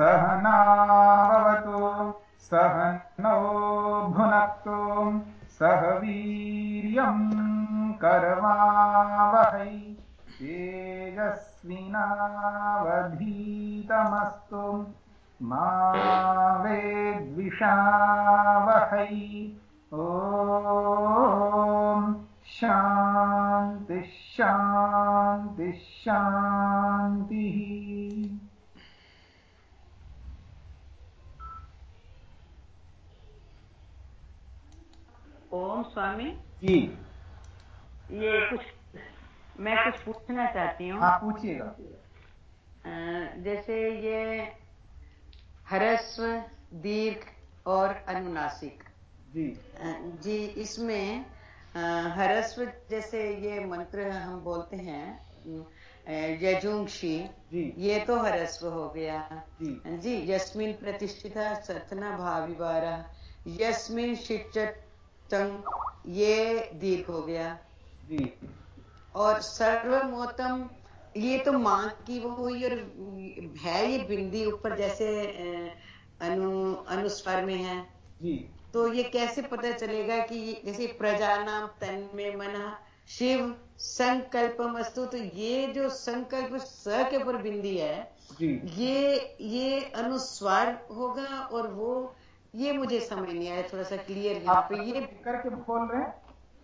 सहनावतु सह नो भुनक्तु सह वीर्यम् करवावहै तेजस्विनावधीतमस्तु मा वेद्विषावहै। ॐ शान्ति शान्ति शान्तिः। ओम स्वामी। जी। ये कुछ मैं कुछ पूछना चाहती हूँ। हाँ पूछिएगा। जैसे ये हरस्व दीर्घ और अनुनासिक। जी। जी इसमें हरस्व जैसे ये मंत्र हम बोलते हैं यजुंक्षी। जी। ये तो हरस्व हो गया। जी। जी यस्मिन प्रतिष्ठिता सतना भाविवारा। यस्मिन शिक्षक ये दीर्घ हो गया। और सर्वमोतम ये तो माँ की वो हुई और है ये बिंदी ऊपर जैसे अनु अनुस्वर में है। जी। तो ये कैसे पता चलेगा कि जैसे प्रजा नाम तन में मन शिव संकल्प मस्तु तो ये जो संकल्प स के ऊपर बिंदी है जी। ये ये अनुस्वार होगा और वो ये मुझे समझ नहीं आया थोड़ा सा क्लियर यहाँ आप पे ये करके बोल रहे हैं।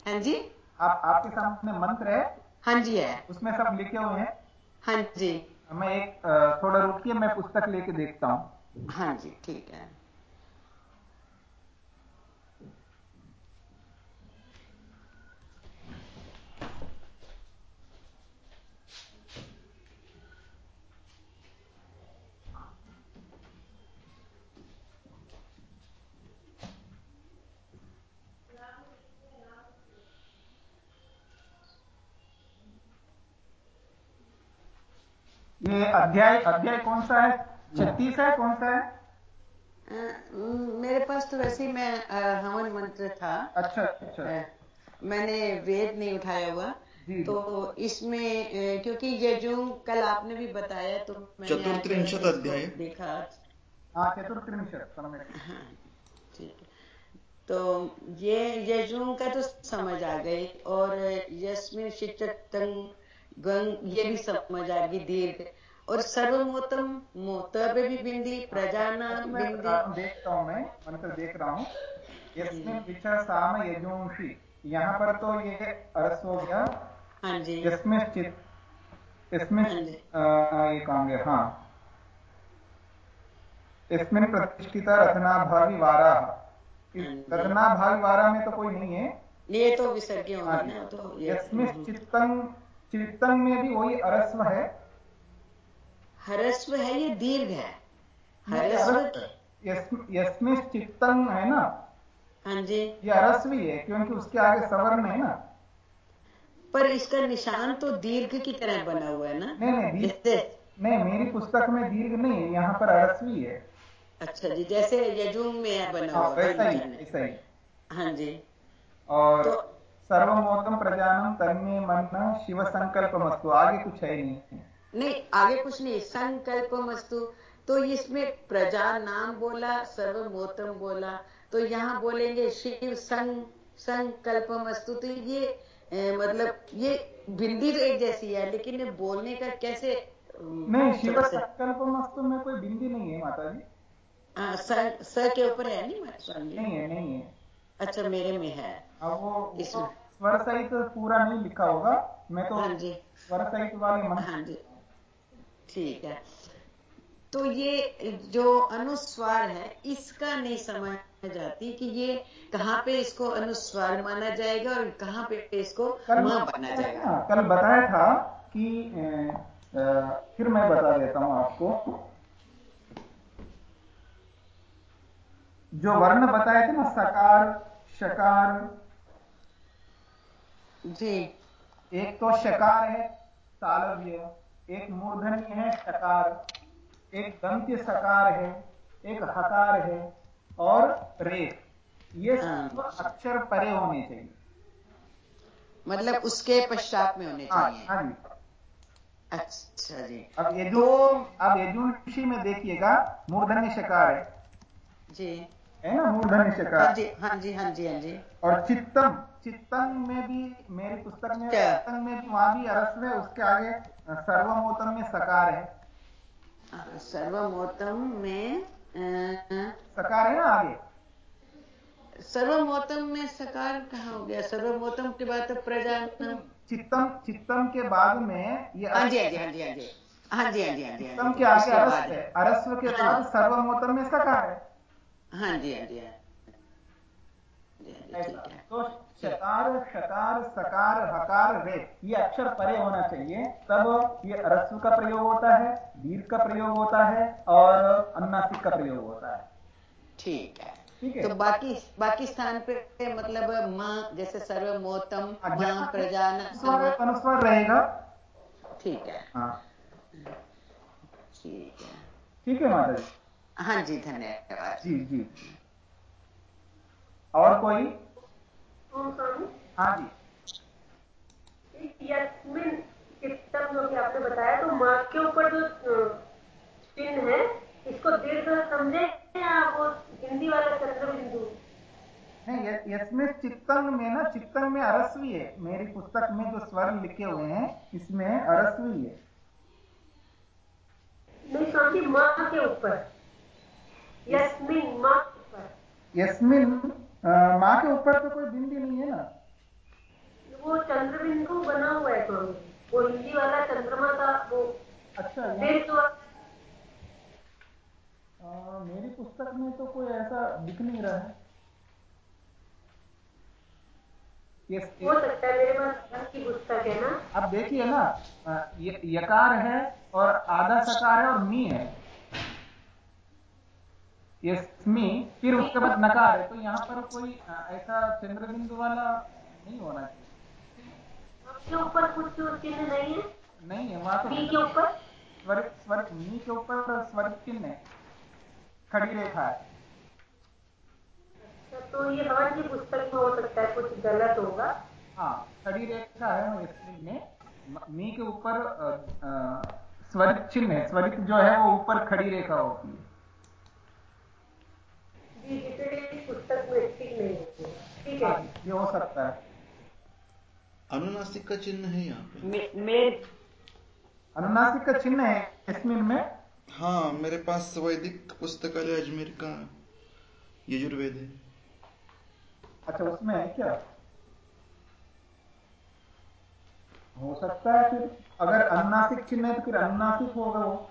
हाँ जी। आप आपके सामने मंत्र है? हाँ जी है। उसमें सब लिखे हुए हैं? हाँ जी। मैं एक थोड़ा रुकिए मैं पुस्तक लेके देखता हूँ। हाँ जी ठीक है। ये अध्याय अध्याय कौन सा है? छत्तीस है कौन सा है? मेरे पास तो वैसे ही मैं हवन मंत्र था। अच्छा अच्छा। मैंने वेद नहीं उठाया हुआ। तो इसमें क्योंकि ये जो कल आपने भी बताया तो चतुर्त्रिंशत् इसको अध्याय। देखा हाँ चतुर्त्रिंशत हाँ। ठीक है तो ये यजुं का तो समझ आ गई और यस्मिन शिक्षक गंग ये भी समझ आ गई दीर्घ। और सर्वमोतम मोत पे भी बिंदी प्रजाना बिंदी हूँ, देखता हूँ मैं मंत्र देख रहा हूँ। यस्मिन साम यजुंषि। यहाँ पर तो ये अरस हो गया। हाँ जी। इसमें चित इसमें हाँ ये कहाँ गया हाँ। इसमें प्रतिष्ठिता रत्नाभावी वारा। इस हाँ जी। रत्नाभावी वारा में तो कोई नहीं है। ये तो विसर्ग होगा हाँ ना तो जी। ये यस्मिन् चित्तन चित्तन में भी वही अरस्व है। हरस्व है ये दीर्घ है? हरस्व है ना? हाँ जी। ये अरस्वी है क्योंकि उसके आगे सवर्ण है ना? पर इसका निशान तो दीर्घ की तरह बना हुआ है ना? नहीं नहीं दीर्घ नहीं मेरी पुस्तक में दीर्घ नहीं है यहाँ पर अरस्वी है। अच्छा जी जैसे यजुंग में बना हाँ हुआ वैसा ही है। ऐसा ही। हाँ जी। और तो सर्वमोदम प्रजानम तन्मे मन शिव संकल्प मस्तु आगे कुछ है ही नहीं आगे कुछ नहीं संकल्प मस्तु। तो इसमें प्रजा नाम बोला सर्वमोतम बोला। तो यहाँ बोलेंगे शिव संग संकल्प मस्तु। तो ये ए, मतलब ये बिंदी तो एक जैसी है लेकिन ये बोलने का कैसे नहीं शिव संकल्प मस्तु में कोई बिंदी नहीं है माता जी हाँ, स, स के ऊपर है नहीं स्वामी नहीं है नहीं है। अच्छा मेरे में है। अब वो इसमें- स्वर सहित पूरा नहीं लिखा होगा। मैं तो हाँ जी। स्वर सहित वाले मंत्र हाँ जी। ठीक है। तो ये जो अनुस्वार है इसका नहीं समझ जाती कि ये कहाँ पे इसको अनुस्वार माना जाएगा और कहाँ पे इसको माना जाएगा। कल बताया था कि अ, फिर मैं बता देता हूँ आपको। जो वर्ण बताए थे ना सकार शकार जी। एक तो शकार है तालव्य। एक मूर्धन्य है शकार एक दंत्य सकार है एक हकार है और रेख ये सब अक्षर परे होने चाहिए। मतलब उसके पश्चात में होने हाँ चाहिए। हाँ जी। अच्छा जी। अब यजु अब यजुंशी में देखिएगा मूर्धन्य शकार है। जी। है ना मूर्धन्य हाँ शकार जी हाँ जी हाँ जी हाँ जी। और चित्तम चित्तम में भी मेरी पुस्तक में क्या? चित्तम में भी वहाँ भी अरस्व है उसके आगे सर्वमोतम में सकार है। हाँ, सर्वमोतम में सकार है ना आगे? सर्वमोतम में सकार कहा हो गया? सर्वमोतम के बाद तो प्रजा चित्तम चित्तम के बाद में ये हाँ जी हाँ जी हाँ जी हाँ जी। हाँ जी हाँ जी हाँ जी हाँ चित्तम के आगे अरस्व है। अरस्व के हाँ। बाद सर्वमोतम में सकार है। हाँ जी हाँ जी हाँ हाँ ठीक है। तो शकार शकार सकार हकार रे ये अक्षर परे होना चाहिए। तब ये रस्व का प्रयोग होता है दीर्घ का प्रयोग होता है और अन्नासिक का प्रयोग होता है। ठीक है। ठीक है? तो बाकी बाकी स्थान पे मतलब माँ जैसे सर्वमोतम हाँ, प्रजान अनुस्वर अनुस्वर रहेगा। ठीक है। हाँ। ठीक है। ठीक है माता जी? हाँ जी धन्यवाद। जी जी। और कोई? हाँ? जी। आपने बताया तो माँ के ऊपर जो चिन्ह है इसको दीर्घ समझे या वो हिंदी वाला चंद्र बिंदु नहीं य- चित्तंग में ना चित्तंग में अरस्वी है। मेरी पुस्तक में जो स्वर लिखे हुए हैं इसमें अरस्वी है। नहीं स्वामी माँ के ऊपर। यस्मिन माँ के ऊपर। यस्मिन माँ के ऊपर तो कोई बिंदी नहीं है ना? वो चंद्र बिंदु बना हुआ है स्वामी वो हिंदी वाला चंद्रमा का वो अच्छा वाला- अ, मेरी पुस्तक में तो कोई ऐसा दिख नहीं रहा है। यस हो सकता है मेरे पास की पुस्तक है ना? अब देखिए ना यकार है और आधा सकार है और मी है। यस्मी फिर उसके बाद नकार है। तो यहाँ पर कोई ऐसा चंद्र बिंदु वाला नहीं होना चाहिए। ऊपर कुछ चिन्ह नहीं है। नहीं है वहाँ तो के ऊपर। मी के ऊपर स्वर चिन्ह है। खड़ी रेखा है। अच्छा, तो ये की पुस्तक में हो सकता है कुछ गलत होगा। हाँ खड़ी रेखा है यस्मिन में म- के ऊपर स्वरित चिन्ह है। जो है वो ऊपर खड़ी रेखा होती है जी जिसे इस पुस्तक में ठीक नहीं है ठीक हाँ, है ये हो सकता है। अनुनासिक का चिन्ह है यहाँ पे। मे- अनुनासिक का चिन्ह है यस्मिन में? हाँ मेरे पास वैदिक पुस्तकालय अजमेर का यजुर्वेद है। अच्छा उसमें है क्या? हो सकता है फिर अगर अनुनासिक चिन्ह है तो फिर अनुनासिक होगा वो।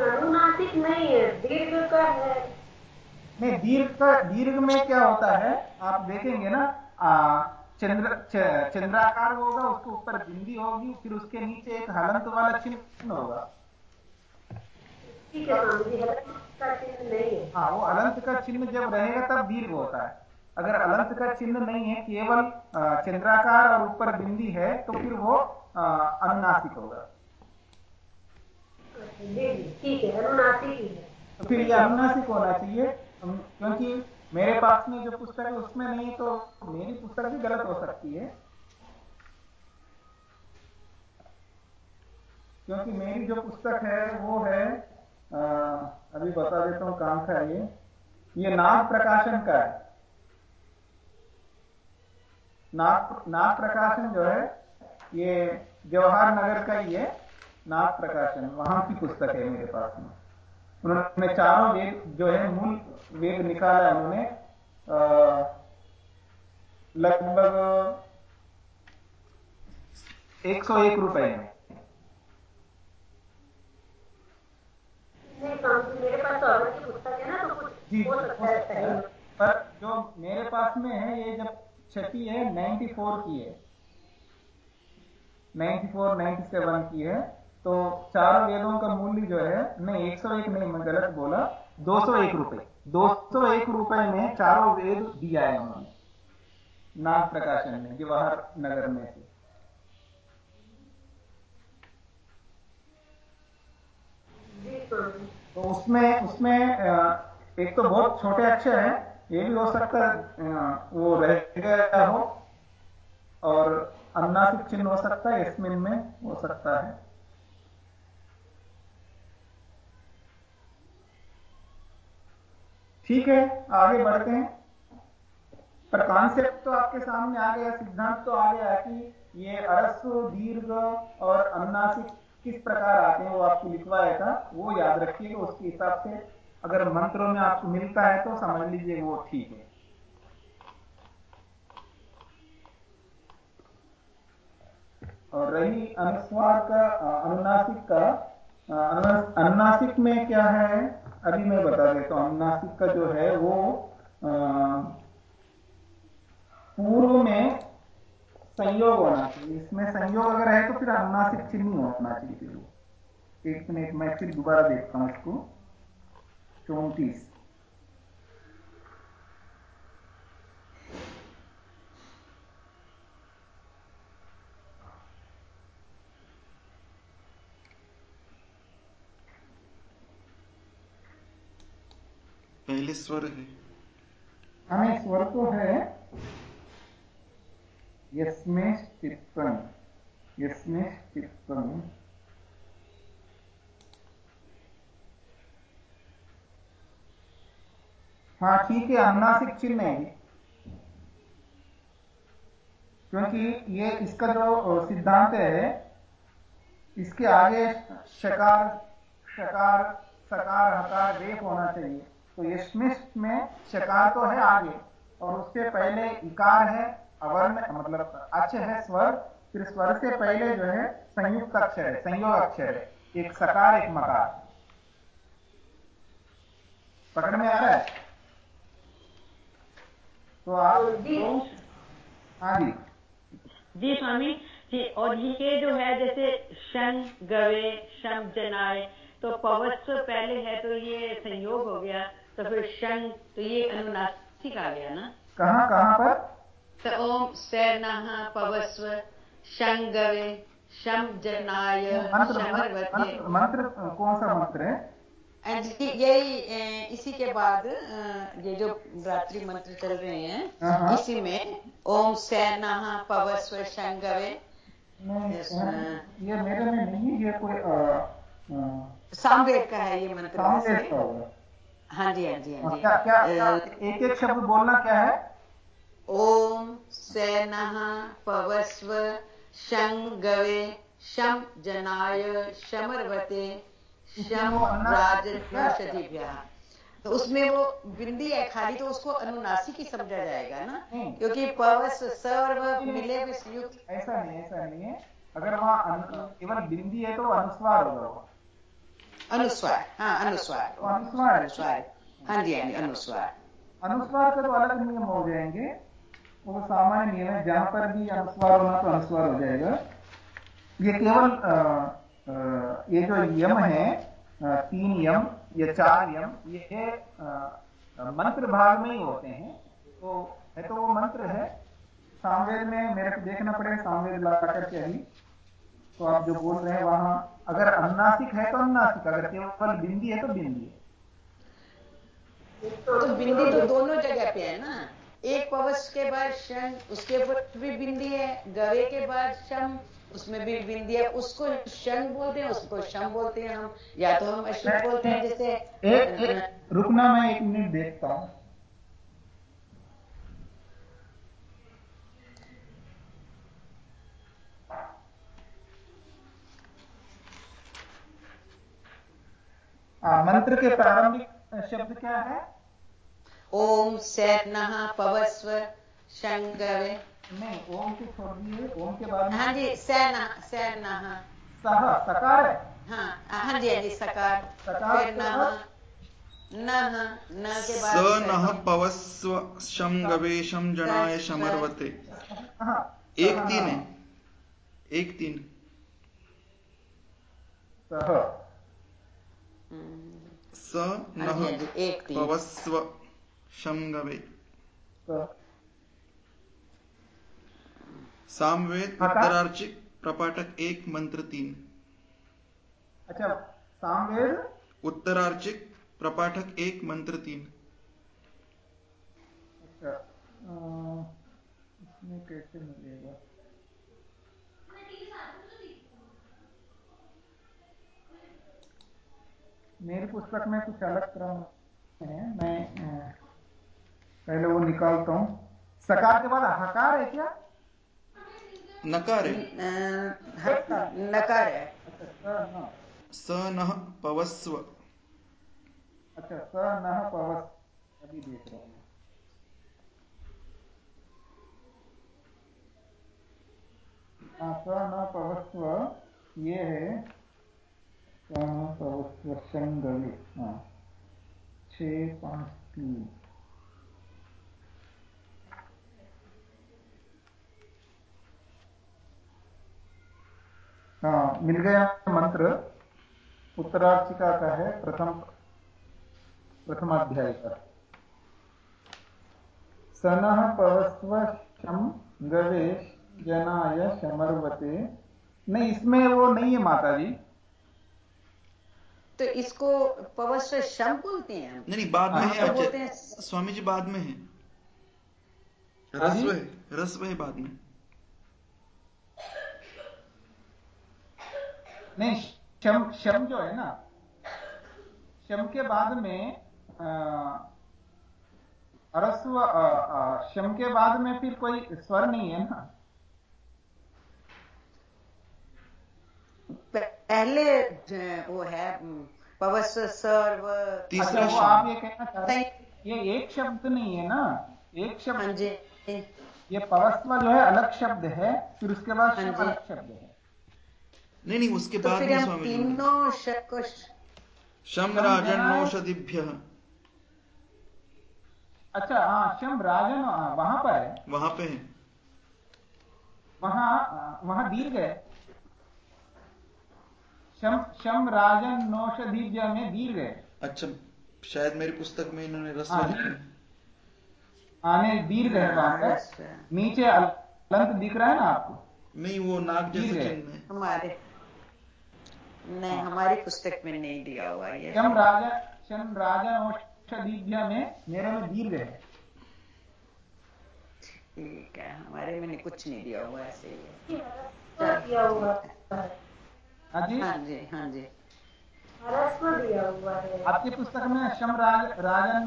अनुनासिक नहीं है दीर्घ का है। नहीं दीर्घ का दीर्घ में क्या होता है आप देखेंगे ना आ, चंद्र चंद्राकार होगा उसके ऊपर बिंदी होगी फिर उसके नीचे एक हलंत वाला चिन्ह होगा। ठीक है वो अलंत का चिन्ह जब रहेगा तब दीर्घ होता है। अगर अलंत का चिन्ह नहीं है केवल चंद्राकार और ऊपर बिंदी है तो फिर वो अनुनासिक होगा। ठीक है अनुनासिक तो फिर ये अनुनासिक होना चाहिए। क्योंकि मेरे पास में जो पुस्तक है उसमें नहीं तो मेरी पुस्तक भी गलत हो सकती है। क्योंकि मेरी जो पुस्तक है वो है आ, अभी बता देता हूँ कहाँ का है ये। ये नाग प्रकाशन का है। नाग नाग प्रकाशन जो है ये जवाहर नगर का ही है नाग प्रकाशन। वहाँ की पुस्तक है मेरे पास में। उन्होंने चारों वेद जो है मूल वेद निकाला है उन्होंने लगभग एक सौ एक रुपए। में तो है ना तो है पर जो मेरे पास में है ये जब छठी है 94 की है। 94 97 की है। तो चारों वेदों का मूल्य जो है, नहीं 101 नहीं मैं गलत बोला 201 रुपए। 201 रुपए में चारों वेद दिया है उन्होंने नाग प्रकाशन में, जवाहर नगर में से। तो उसमें उसमें एक तो बहुत छोटे अक्षर हैं, ये भी हो सकता है वो रह गया हो, और अनुनासिक चिन्ह हो सकता है, इसमें में हो सकता है। ठीक है, आगे बढ़ते हैं। पर कॉन्सेप्ट तो आपके सामने आ गया, सिद्धांत तो आ गया कि ये अरस्व दीर्घ और अनुनासिक किस प्रकार आते हैं, वो आपको लिखवाया था, वो याद रखिएगा, उसके हिसाब से अगर मंत्रों में आपको मिलता है तो समझ लीजिए वो ठीक है। और रही अनुस्वार का, अनुनासिक का अनुनासिक में क्या है? अभी मैं बता देता हूँ, नासिक का जो है वो पूर्व में संयोग होना चाहिए। इसमें संयोग अगर है तो फिर अनुनासिक चिन्ह होना चाहिए। एक मिनट, मैं फिर दोबारा देखता हूँ इसको। चौतीस पहले स्वर है। हमें स्वर तो है। यस्मेश्चित्तम यस्मेश्चित्तम हाँ ठीक है, अनुनासिक चिन्ह है। क्योंकि ये इसका जो सिद्धांत है, इसके आगे शकार शकार, सकार, हकार, रेप होना चाहिए। तो में शकार तो है आगे और उससे पहले इकार है अवर्ण मतलब अच्छ है स्वर फिर स्वर से पहले जो है संयुक्त अक्षर है संयोग अक्षर है एक सकार एक मकार। पकड़ में आ रहा है? तो आप तो, हाँ जी। जी स्वामी जी और ये जो है जैसे शन गवे शम जनाए तो पवस्व पहले है तो ये संयोग हो गया। तो फिर शन तो ये अनुनासिक आ गया ना? कहाँ कहाँ पर? तो ओम सैनः पवस्व शंगवे शम जनाय मंत्र मंत्र कौन सा मंत्र है? यही इसी के बाद ये जो रात्रि मंत्र चल रहे हैं हाँ। इसी में ओम सैना पवस्व शंगवे ये मेरे में नहीं ये कोई सामवेद का है ये मंत्र हाँ जी हाँ जी हाँ जी। क्या क्या एक एक शब्द बोलना क्या है? ओम सैन पवस्व शंगवे शम जनाय शमरवते शम राजभ्य तो उसमें वो बिंदी है खाली तो उसको अनुनासिक ही समझा जाएगा ना? क्योंकि पवस सर्व मिले ऐसा नहीं ऐसा नहीं है। अगर वहाँ केवल बिंदी है तो अनुस्वार होगा अनुस्वार। हाँ अनुस्वार। अनुस्वार। अनुस्वार हाँ। जी हाँ जी अनुस्वार। अनुस्वार का तो अलग नियम हो जाएँगे। वो सामान्य नियम है जहाँ पर भी अनुस्वार होना तो अनुस्वार हो जाएगा। ये केवल ये जो यम है तीन यम या चार यम ये मंत्र भाग में ही होते हैं। तो है तो वो मंत्र है। सामवेद में मेरे को देखना पड़ेगा सामवेद ला करके अभी। तो आप जो बोल रहे हैं वहाँ अगर अनुनासिक है तो अनुनासिक अगर केवल बिंदी है तो बिंदी है। तो बिंदी तो दोनों जगह पे है ना? एक पवस के बाद शम उसके ऊपर भी बिंदी है गवे के बाद शम उसमें भी बिंदी है। उसको शम बोलते हैं उसको शम बोलते हैं हम या तो हम अशुभ बोलते हैं जैसे रुकना मैं एक मिनट देखता हूँ। मंत्र के प्रारंभिक शब्द क्या है? ओम सैन पवस्व शंगवे। नहीं ओम के छोड़ दिए ओम के बाद हाँ जी सैन सैन सह सकार। हाँ हाँ जी हाँ जी सकार। सकार न के बाद स नः पवस्व शम गवे शम जनाय शमरवते। हाँ, एक तीन है। एक तीन। सह। स नः पवस्व शंगवे। सामवेद उत्तरार्चिक प्रपाठक एक मंत्र तीन। अच्छा सामवेद? उत्तरार्चिक प्रपाठक एक मंत्र तीन। अच्छा इसमें कैसे मिलेगा? मेरी पुस्तक में कुछ अलग क्रम है। मैं पहले वो निकालता हूँ। सकार के बाद हकार है क्या? नकार है। नकार है। स न। पवस्व। अच्छा स न पवस्व। अभी देख रहा हूँ स न पवस्व ये है। संगवे हाँ पाँच तीन। हाँ मिल गया मंत्र। उत्तरार्चिका का है प्रथम प्रथमाध्याय का। सन पवस्व शम गवेश जनाय शमरवते। नहीं, इसमें वो नहीं है माता जी तो इसको पवस्व शम बोलते हैं नहीं नहीं बाद में हाँ, है तो बोलते हैं स्वामी जी बाद में है। रस्व है रस्व है बाद में। नहीं शम शम जो है ना शम के बाद में अरस्व शम के बाद में फिर कोई स्वर नहीं है ना। पहले वो है पवस्व सर्व अच्छा वो आप ये कहना चाह रहे ये एक शब्द नहीं है ना एक शब्द। हाँ जी। ये पवस्व जो है अलग शब्द है फिर उसके बाद हाँ अलग शब्द है। नहीं नहीं उसके तो बाद फिर हम तीनों शब्द शम राजन्नौषधिभ्य अच्छा हाँ शम राजन हाँ, वहाँ पर है। वहाँ पे है। वहाँ वहाँ दीर्घ है। शम शम राजन नौषधिव्य में दीर्घ है। अच्छा शायद मेरी पुस्तक में इन्होंने रस्व हाँ, है। आने दीर्घ है वहाँ पर नीचे अलंत दिख रहा है ना आपको? नहीं वो नाक जैसे दीर्घ है। हमारे नहीं हमारी पुस्तक में नहीं दिया हुआ ये। शम राजा शम राजा औषधिभ्य में मेरे में दीर्घ है। ठीक है हमारे में कुछ नहीं दिया हुआ ऐसे ही है। दिया हुआ? है जी? हाँ जी हाँ जी। रस्म दिया हुआ है। आपकी पुस्तक में शम राज राजन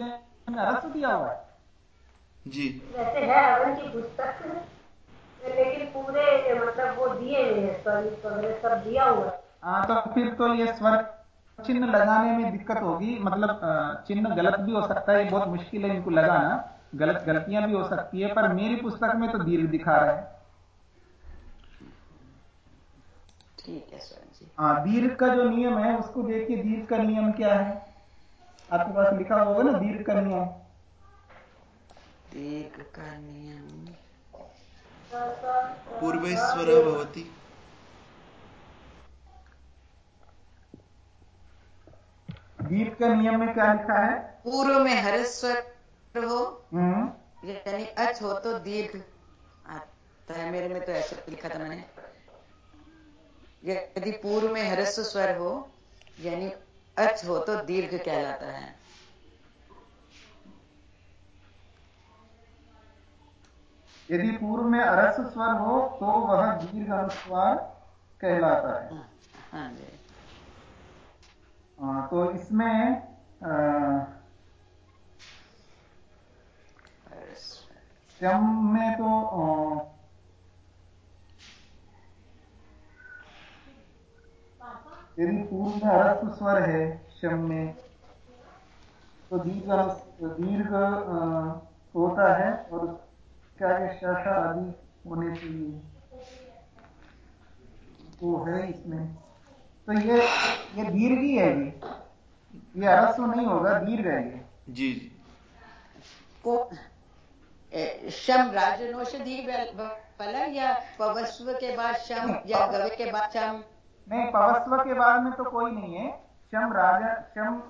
में रस दिया हुआ है? जी। वैसे है अवन की पुस्तक लेकिन पूरे मतलब वो दिए हैं वगैरह सब दिया हुआ है। हाँ तो फिर तो ये स्वर चिन्ह लगाने में दिक्कत होगी। मतलब चिन्ह गलत भी हो सकता है बहुत मुश्किल है इनको लगाना। गलत गलतियाँ भी हो सकती है पर मेरी पुस्तक में तो दीर्घ दिखा रहा है। ठीक है जी। हाँ दीर्घ का जो नियम है उसको देखिए दीर्घ का नियम क्या है? आपके पास लिखा होगा ना दीर्घ का नियम। दीर्घ का नियम। पूर्वेश्वर भवति। दीर्घ का नियम में क्या लिखा है? पूर्व में हरस्वर हो हम्म। यानी अच हो तो दीर्घ। आता है मेरे में तो ऐसे लिखा था मैंने। यदि पूर्व में हरस्व स्वर हो यानी अच हो तो दीर्घ कहलाता है। यदि पूर्व में अरस स्वर हो तो वह दीर्घ अनुस्वार कहलाता है। हाँ, हाँ जी। हाँ, तो इसमें। शम में तो अ, यदि पूर्व में अरस्व स्वर है शम में। तो दीर्घ दीर्घ होता है और उसके आगे शाखा आदि होने चाहिए? वो है इसमें। तो ये ये दीर्घ ही है ये। ये अरस्व नहीं होगा दीर्घ है ये। जी जी। को शम राजनौषधि फलन या पवस्व के बाद शम या गवे के बाद शम? नहीं पवस्व के बाद में तो कोई नहीं है। शम राजा शम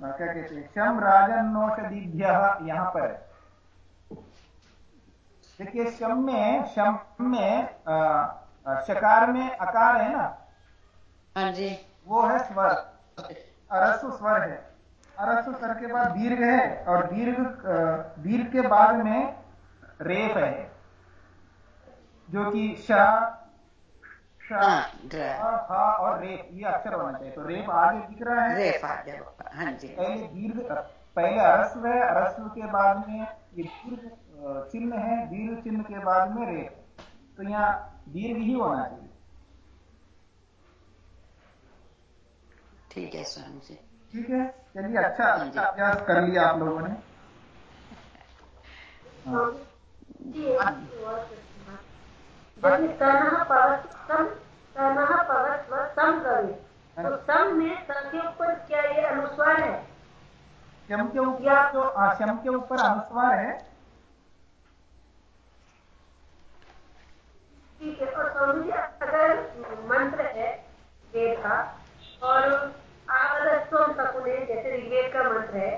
क्या कहते हैं? शम राजन्नौषधिभ्य यहाँ पर। है देखिए शम में शम में शकार में अकार है ना? हाँ जी। वो है स्वर। अरस्व स्वर है। अरस्व स्वर के बाद दीर्घ है और दीर्घ दीर्घ के बाद में रेफ है। जो कि श हाँ, और रेप ये अक्षर होना चाहिए तो रेप आगे दिख रहा है। रेफ आ गया हाँ जी। पहले दीर्घ पहले अरस्व है अरस्व के बाद में ये दीर्घ चिन्ह है दीर्घ चिन्ह के बाद में रेप। तो यहाँ दीर्घ ही होना चाहिए। ठीक है स्वामी जी। ठीक है? चलिए अच्छा अच्छा अभ्यास कर लिया आप लोगों ने। हाँ। जैसे तनह पवस्वम तनह पवस्व सम कवि तो सम में स के ऊपर क्या? ये अनुस्वार है शम के ऊपर जो शम के ऊपर अनुस्वार है। ठीक है और स्वामी जी अगर मंत्र है वेद का और आदस्वम सकुने जैसे ऋग्वेद का मंत्र है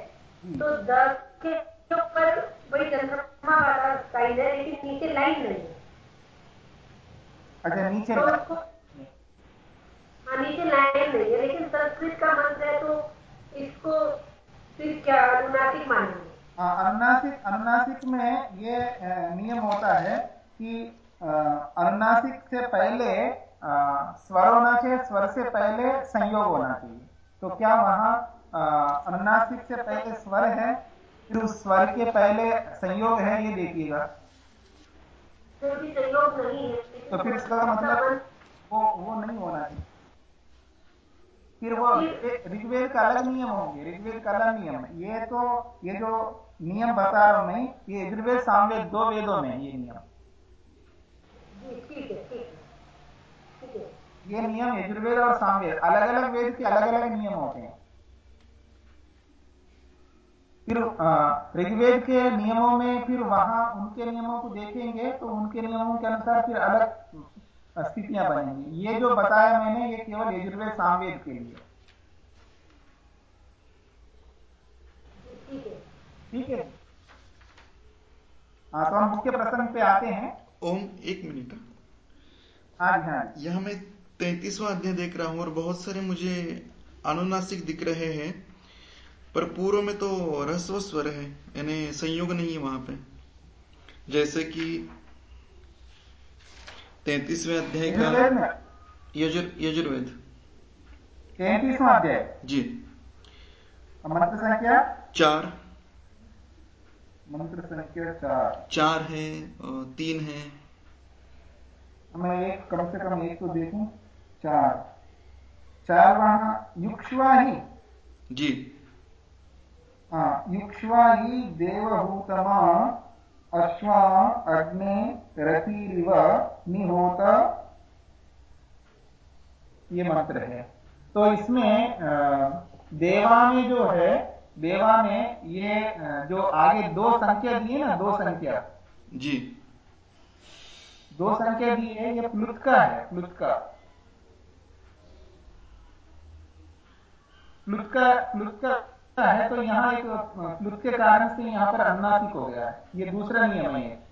तो दस के ऊपर वही चंद्रमा वाला साइन है लेकिन नीचे लाइन नहीं है अच्छा नीचे तो हाँ नीचे लाइन नहीं है लेकिन संस्कृत का मंत्र है तो इसको फिर क्या अनुनासिक मानेंगे? हाँ अनुनासिक अनुनासिक में ये नियम होता है कि अनुनासिक से पहले स्वर होना चाहिए स्वर से पहले संयोग होना चाहिए। तो क्या वहाँ अनुनासिक से पहले स्वर है फिर उस स्वर के पहले संयोग है ये देखिएगा। तो फिर इसका मतलब वो वो नहीं होना चाहिए फिर वो ऋग्वेद का अलग नियम होंगे ऋग्वेद का अलग नियम है। ये तो ये जो नियम बता रहा हूँ मैं ये यजुर्वेद सामवेद दो वेदों में ये नियम। ये नियम यजुर्वेद और सामवेद। अलग अलग वेद के अलग अलग नियम होते हैं। फिर ऋग्वेद के नियमों में फिर वहाँ उनके नियमों को देखेंगे तो उनके नियमों के अनुसार फिर अलग स्थितियाँ बनेंगी। ये जो बताया मैंने ये केवल यजुर्वेद सामवेद के लिए। ठीक है? हाँ तो हम मुख्य प्रसंग पे आते हैं। ओम एक मिनट। हाँ जी हाँ यह मैं तैतीसवा अध्याय देख रहा हूँ और बहुत सारे मुझे अनुनासिक दिख रहे हैं। पर पूर्व में तो रस्व स्वर है यानी संयोग नहीं है वहाँ पे। जैसे कि तैतीसवें अध्याय का यजुर यजुर्वेद। तैतीसवा अध्याय? जी। मंत्र संख्या चार। मंत्र संख्या चार। चार है तीन है। मैं एक कम से कम एक तो देखूँ। चार। चार वहाँ युक्ष्वा ही। जी। युक्ष्वा देवभूतमा अश्वा अग्ने रतिरिव निहोत। ये मंत्र है। तो इसमें देवा में जो है देवा में ये जो आगे दो संख्या दी है ना दो संख्या। जी। दो संख्या दी है ये प्लुत का है प्लुत का। प्लुत का प्लुत का है तो यहाँ एक प्लुत के कारण से यहाँ पर अनुनासिक हो गया है। ये दूसरा नियम है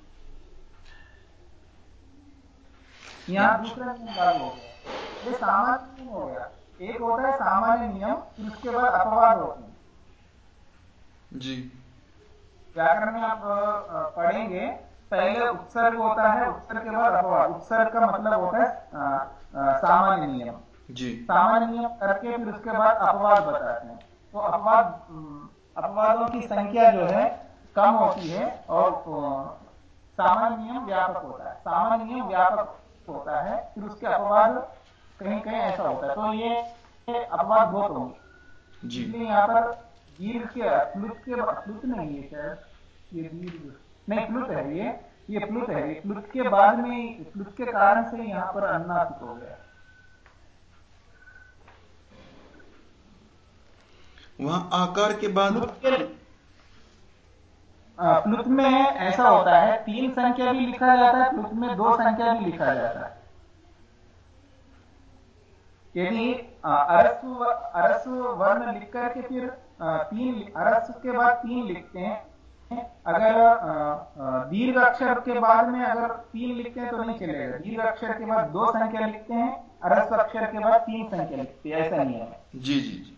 यहाँ दूसरा नियम लागू हो गया। ये सामान्य नियम हो गया। एक होता है सामान्य नियम फिर उसके बाद अपवाद होते हैं। जी। व्याकरण में आप पढ़ेंगे पहले उत्सर्ग होता है उत्सर्ग के बाद अपवाद। उत्सर्ग का मतलब होता है सामान्य नियम। जी। सामान्य नियम करके फिर उसके बाद अपवाद बताते हैं। तो अपवाद अपवादों की संख्या जो है कम होती है और सामान्य नियम व्यापक होता है। सामान्य नियम व्यापक होता है फिर उसके अपवाद कहीं कहीं ऐसा होता है। तो ये अपवाद बहुत होंगे। इसलिए यहाँ पर दीर्घ के प्लुत के प्लुत नहीं है शायद ये दीर्घ नहीं प्लुत है ये ये प्लुत है। ये प्लुत के बाद में प्लुत के कारण से यहाँ पर अन्नासिक हो गया। वहाँ आकार के बाद प्लुत में ऐसा होता है तीन संख्या भी लिखा जाता है प्लुत में दो संख्या भी लिखा जाता है। यदि अरस्व अरस्व वर्ण लिख करके फिर तीन अरस्व के बाद तीन लिखते हैं। अगर दीर्घ अक्षर के बाद में अगर तीन लिखते हैं तो नहीं चलेगा। दीर्घ अक्षर के बाद दो संख्या लिखते हैं अरस्व अक्षर के बाद तीन संख्या लिखते हैं ऐसा नहीं है। जी जी जी।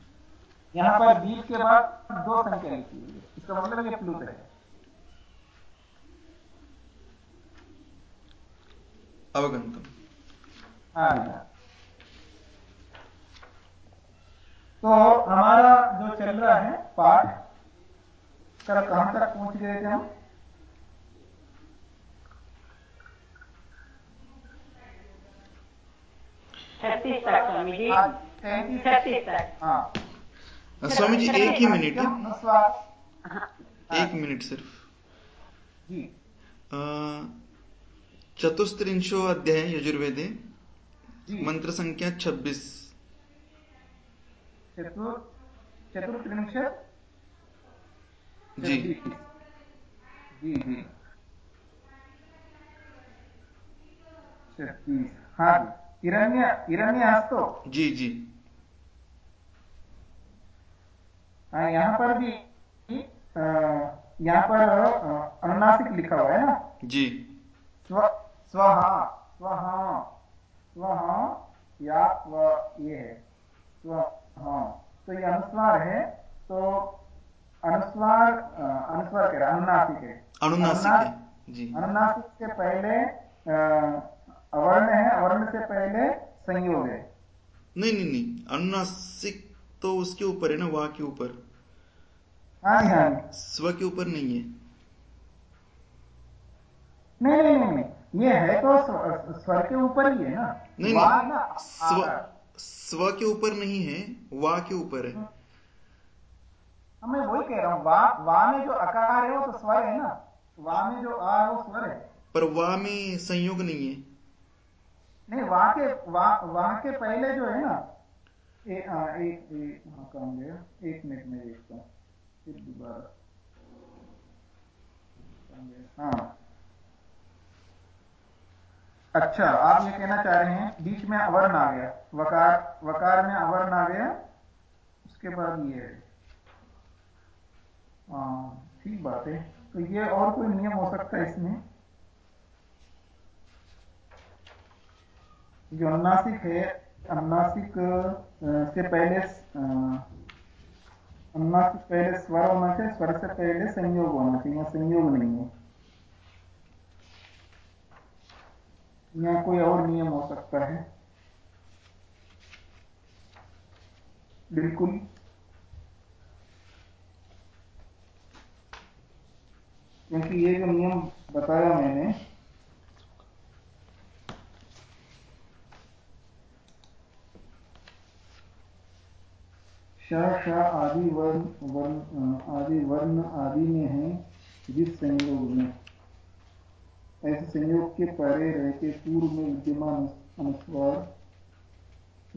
यहाँ पर बीस के बाद दो संख्या लिखी हुई है। इसका मतलब ये प्लूत है। अवगंतम हाँ तो हमारा जो चल रहा है पाठ कल कहाँ तक पहुँच गए थे हम? छत्तीस तक स्वामी हाँ, छत्तीस तक। हाँ। स्वामी जी एक ही मिनट हाँ। एक मिनट सिर्फ़। चतुस्त्रिंशो अध्याय यजुर्वेदे। मंत्र संख्या छब्बीस। चतुर जी। जी हाँ हिरण्य हस्तो जी जी हाँ यहाँ पर भी यहाँ पर अनुनासिक लिखा हुआ है ना? जी। स्व स्वहा स्वहा स्वहा या स्व ये है। स्वहा। तो ये अनुस्वार है तो अनुस्वार अनुस्वार कह रहा अनुनासिक है। अनुनासिक जी। अनुनासिक से पहले अवर्ण है अवर्ण से पहले संयोग है। नहीं नहीं नहीं अनुनासिक तो उसके ऊपर है ना वाह के ऊपर। हाँ हाँ स्व के ऊपर नहीं है। नहीं नहीं नहीं नहीं। ये है तो स्वर के ऊपर ही है ना। नहीं नहीं। ना स्व स्व के ऊपर नहीं है वा के ऊपर है। हाँ, मैं वही कह रहा हूँ वा वा में जो अकार है वो तो स्वर है ना। वा में जो आ है वो स्वर है। पर वा में संयोग नहीं है। नहीं वा के वा वहाँ के पहले जो है ना ए, आ, हाँ एक मिनट में देखता हूँ। हाँ। अच्छा आप ये कहना चाह रहे हैं, बीच में अवर्ण आ गया। वकार वकार में अवर्ण आ गया, उसके बाद ये। ठीक बात है। तो ये और कोई नियम हो सकता है इसमें? जो अनुनासिक है, अनुनासिक से पहले अनुनासिक पहले स्वर होना चाहिए स्वर से पहले संयोग होना चाहिए संयोग नहीं है। या कोई और नियम हो सकता है। बिल्कुल। क्योंकि ये जो नियम बताया मैंने श आदि वर्ण वर्ण आदि वर्ण आदि में है जिस संयोग में। ऐसे संयोग के परे रहते पूर्व में विद्यमान अनुस्वार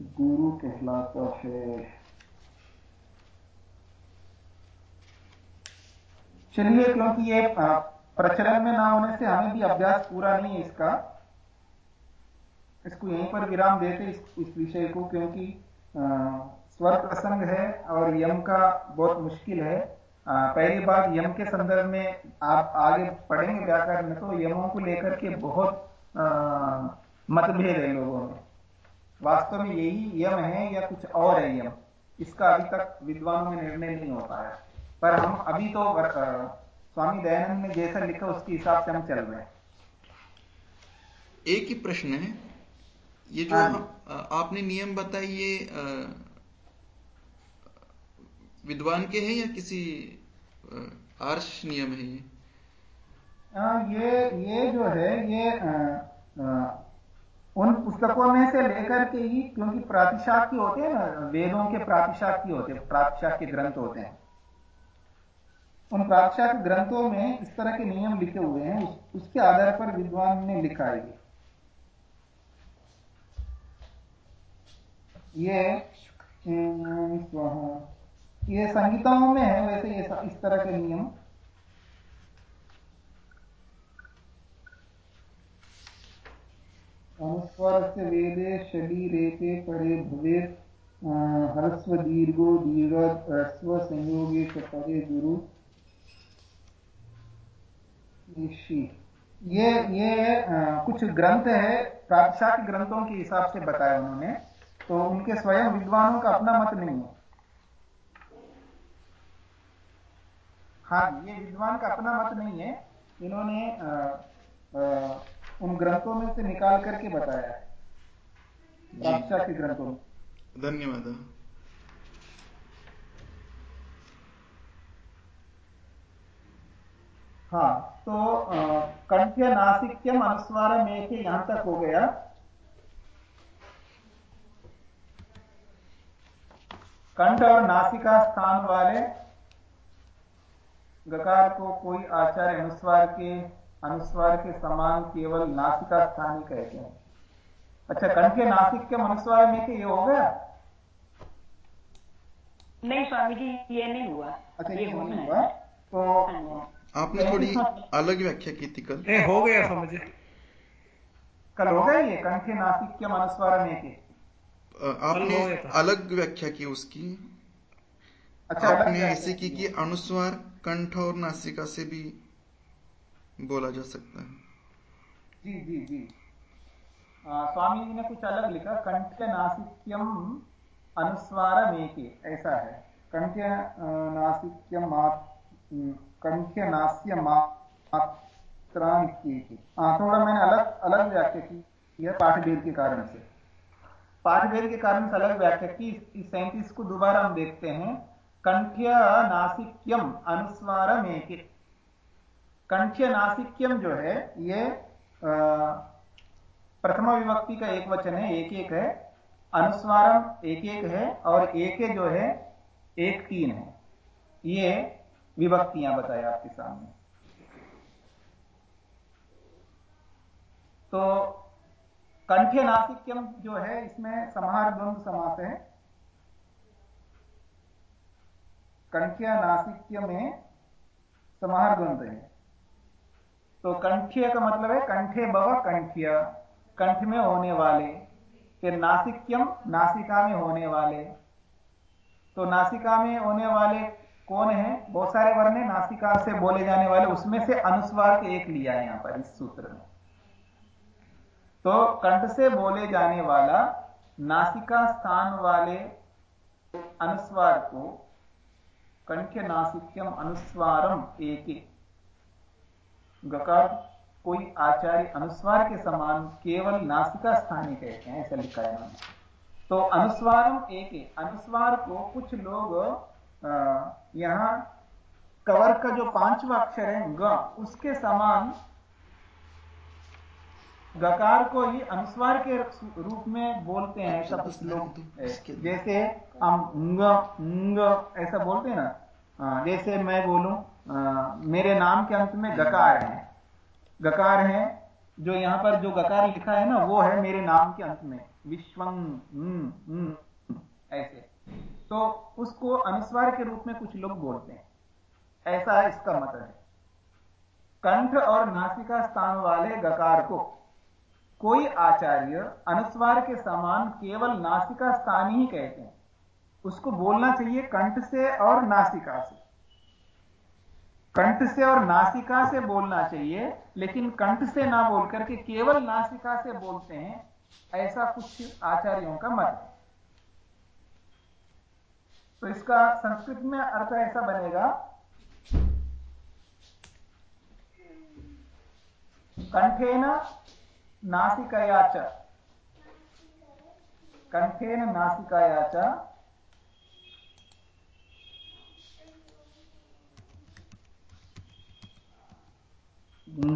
गुरु कहलाता है। चलिए क्योंकि ये प्रचलन में ना होने से हमें भी अभ्यास पूरा नहीं है इसका। इसको यहीं पर विराम देते इस, इस विषय को क्योंकि स्वर प्रसंग है और यम का बहुत मुश्किल है। पहली बात यम के संदर्भ में आप आगे पढ़ेंगे व्याकरण में तो यमों को लेकर के बहुत मतभेद है लोगों में। वास्तव में यही यम है या कुछ और है यम? इसका अभी तक विद्वानों में निर्णय नहीं हो पाया। पर हम अभी तो स्वामी दयानंद ने जैसा लिखा उसके हिसाब से हम चल रहे हैं। एक ही प्रश्न है। ये जो हाँ आपने नियम बताए ये विद्वान के हैं या किसी आर्ष नियम है ये? आ, ये ये जो है ये आ, आ, उन पुस्तकों में से लेकर के ही क्योंकि प्रातिशाख्य होते हैं वेदों के प्रातिशाख्य होते हैं प्रातिशाख्य ग्रंथ होते हैं। उन प्रातिशाख्य ग्रंथों में इस तरह के नियम लिखे हुए हैं उस, उसके आधार पर विद्वान ने लिखा है ये। ये संहिताओं में है, वैसे ये इस तरह के नियम। अनुस्वर से वेदे शरीरे के परे भवे हरस्व दीर्घो दीर्घ ह्रस्व संयोगे परे गुरु ये ये कुछ ग्रंथ है प्रातिशाख्य ग्रंथों के हिसाब से बताया उन्होंने तो उनके स्वयं विद्वानों का अपना मत नहीं है। हाँ ये विद्वान का अपना मत नहीं है। इन्होंने आ, आ, उन ग्रंथों में से निकाल करके बताया है। धन्यवादः। हाँ तो कंठ्य नासिक्यम अनुस्वार में के यहाँ तक हो गया। कंठ और नासिका स्थान वाले गकार को कोई आचार्य अनुस्वार के अनुस्वार के समान केवल नासिका स्थान ही कहते हैं। अच्छा कंठ के नासिक के अनुस्वार में के ये हो गया? नहीं स्वामी जी ये नहीं हुआ। अच्छा ये नहीं हुआ। तो हाँ आपने थोड़ी अलग व्याख्या की थी कल। हो गया समझे कल हो गया ये कंठ के नासिक के अनुस्वार में के? आपने अलग व्याख्या की उसकी। अच्छा आपने ऐसे की कि। अनुस्वार कंठ और नासिका से भी बोला जा सकता है। जी जी जी। आ, स्वामी जी ने कुछ अलग लिखा कंठ नासिक्यम अनुस्वार ऐसा है। कंठ नासिक्यम कंठ नास्य थोड़ा मैंने अलग अलग व्याख्या की यह पाठभेद के कारण से। पाठभेद के कारण से अलग व्याख्या की इस सैंतीस को दोबारा हम देखते हैं। कंठ्य नासिक्यम अनुस्वार कंठ्य नासिक्यम जो है, ये प्रथमा विभक्ति का एक वचन है एक एक है। अनुस्वारम एक एक है और एक जो है, एक तीन है। ये विभक्तियाँ बताए आपके सामने। तो कंठ्य नासिक्यम जो है, इसमें समाहार द्वंद समास है। कंठ्य नासिक्य में समाहार द्वंद है तो कंठ्य का मतलब है कंठे बव कंठ्य, कंठ में होने वाले, फिर नासिक्यम नासिका में होने वाले। तो नासिका में होने वाले कौन है? बहुत सारे वर्ण नासिका से बोले जाने वाले, उसमें से अनुस्वार के एक लिया है यहाँ पर इस सूत्र में। तो कंठ से बोले जाने वाला नासिका स्थान वाले अनुस्वार को कंठ नासिक्यम अनुस्वारम एक। गकार कोई आचार्य अनुस्वार के समान केवल नासिका स्थानी कहते हैं, ऐसा लिखा है उन्होंने तो अनुस्वारम एक। अनुस्वार को कुछ लोग यहाँ कवर का जो पांचवा अक्षर है, ग, उसके समान गकार को ही अनुस्वार के रूप में बोलते हैं सब कुछ लोग जैसे हम ंग ऐसा बोलते हैं ना? जैसे मैं बोलूँ मेरे नाम के अंत में गकार है। गकार है जो यहाँ पर जो गकार लिखा है ना वो है मेरे नाम के अंत में। विश्वं ऐसे। तो उसको अनुस्वार के रूप में कुछ लोग बोलते हैं। ऐसा इसका मतलब है। कंठ और नासिका स्थान वाले गकार को कोई आचार्य अनुस्वार के समान केवल नासिका स्थान ही कहते हैं। उसको बोलना चाहिए कंठ से और नासिका से। कंठ से और नासिका से बोलना चाहिए, लेकिन कंठ से ना बोल करके केवल नासिका से बोलते हैं, ऐसा कुछ आचार्यों का मत है। तो इसका संस्कृत में अर्थ ऐसा बनेगा, कंठेन नासिकया च। कंठेन नासिकया च।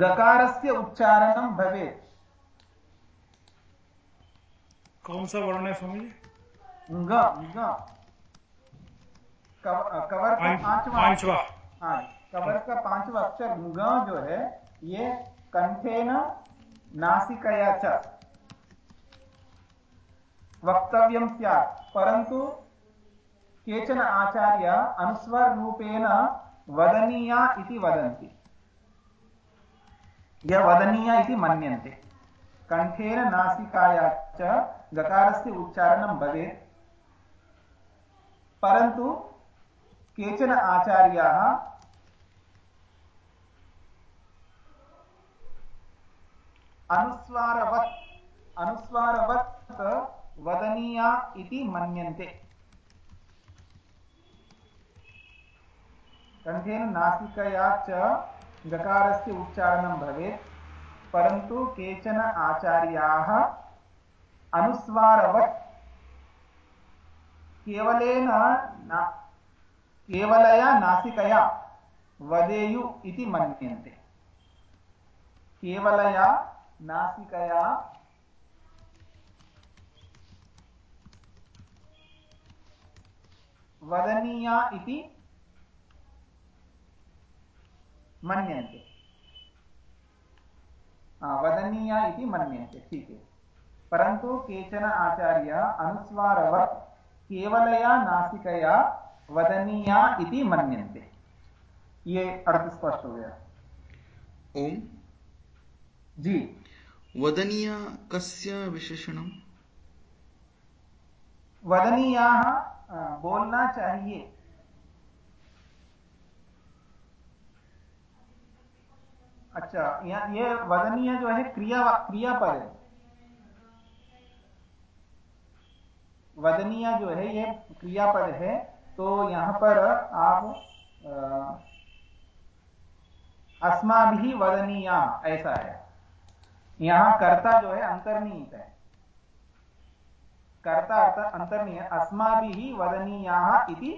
गकारस्य उच्चारणम भवे कौन सा वर्ण है स्वामी जी? कवर का पांचवा पांचवा। हाँ कवर का पांचवा अक्षर ग जो है ये कंठेन नासिकया च। वक्तव्यम स्यात्। परंतु केचन आचार्य अनुस्वर रूपेण वदनीया इति वदन्ति। यह वदनीय इति मन्यन्ते। कण्ठेन नासिकाया च गकारस्य उच्चारणं भवेत्। परन्तु केचन आचार्याः अनुस्वारवत् अनुस्वारवत् वदनीया इति मन्यन्ते। कण्ठेन नासिकया च गकारस्य उच्चारणं भवेत्, परन्तु केचन आचार्याः अनुस्वारवत् केवलेन केवलया नासिकया वदेयु इति मन्यन्ते। केवलया नासिकया वदनीया इति मन्यन्ते। वदनीया इति मन्यन्ते ठीक है। परन्तु केचन आचार्याः अनुस्वारवत् केवलया नासिकया वदनीया इति मन्यन्ते। ये अर्थ स्पष्ट हो गया। ओम जी। वदनीया कस्य विशेषणम। वदनीयाः बोलना चाहिए। अच्छा ये वदनीय जो है, क्रिया क्रिया क्रियापद। है वदनीय जो है, ये क्रिया क्रियापद है तो यहाँ पर आप अस्मा भी वदनीया, ऐसा है। यहाँ कर्ता जो है अंतर्निहित है। कर्ता अंतर्निय अस्माभिः वदनीयाः इति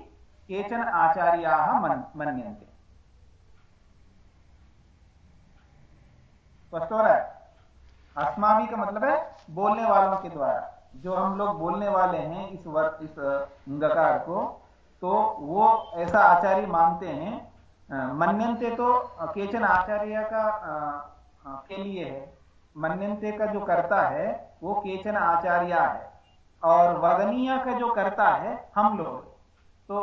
केचन आचार्याः मन्यन्ते। स्पष्ट हो रहा है? अस्माभि का मतलब है बोलने वालों के द्वारा। जो हम लोग बोलने वाले हैं इस वर्ग इस गकार को तो वो ऐसा आचार्य मानते हैं। मन्यंते तो केचन आचार्य का के लिए है। मन्यंते का जो करता है वो केचन आचार्य है। और वदनीय का जो करता है हम लोग। तो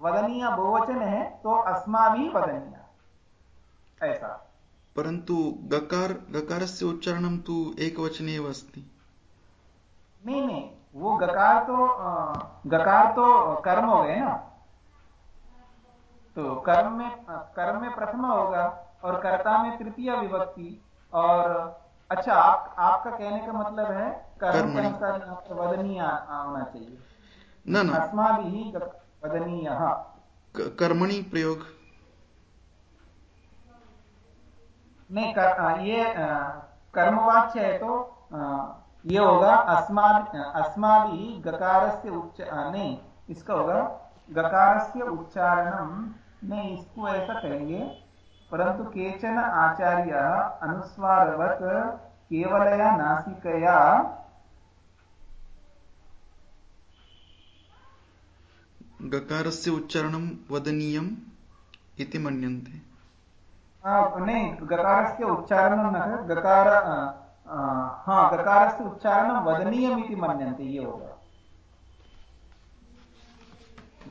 वदनीय बहुवचन है तो अस्मा भी वदनीय। ऐसा। परंतु गकार गकार से उच्चारण तो एक वचन एव अस्ति। नहीं नहीं वो गकार तो गकार तो कर्म हो गए ना। तो कर्म में कर्म में प्रथम होगा और कर्ता में तृतीय विभक्ति और अच्छा आप आपका कहने का मतलब है कर्म के अनुसार वदनीय होना चाहिए। न न। अस्माभिः वदनीयः। कर्मणि प्रयोग। नहीं कर, ये कर्मवाच्य है तो ये होगा अस्मा अस्माभिः गकारस्य उच्च नहीं इसका होगा गकारस्य उच्चारणम नहीं इसको ऐसा कहेंगे परंतु केचन आचार्य अनुस्वारवत् केवलया नासिकया गकारस्य उच्चारणं वदनीयम् इति मन्यन्ते। नहीं गकारस्य उच्चारणं न गकार हाँ गकारस्य उच्चारणं वदनीयम् इति मन्यन्ते ये होगा।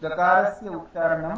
गकारस्य उच्चारणं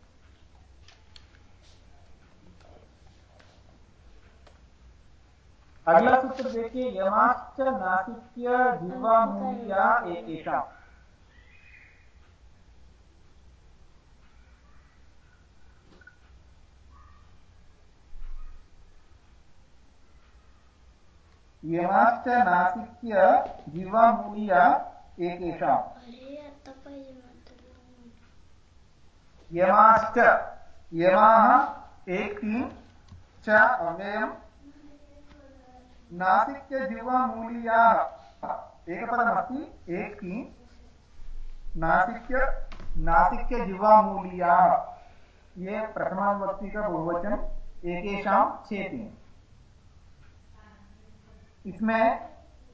अगला सूत्र देखिए, यमाश्च नासिक्य जिह्वा मूल्या एकेशा यमाश्च नासिक्य जिह्वा मूल्या एकेशा यमाश्च, यमाः एक तीन, च अव्ययम् नासिक्यजिह्वामूलीयाः एकपदमस्ति एकी नासिक्य नासिक्यजिह्वामूलीयाः ये प्रथमाविभक्ति का बहुवचन एकेशां छेति इसमें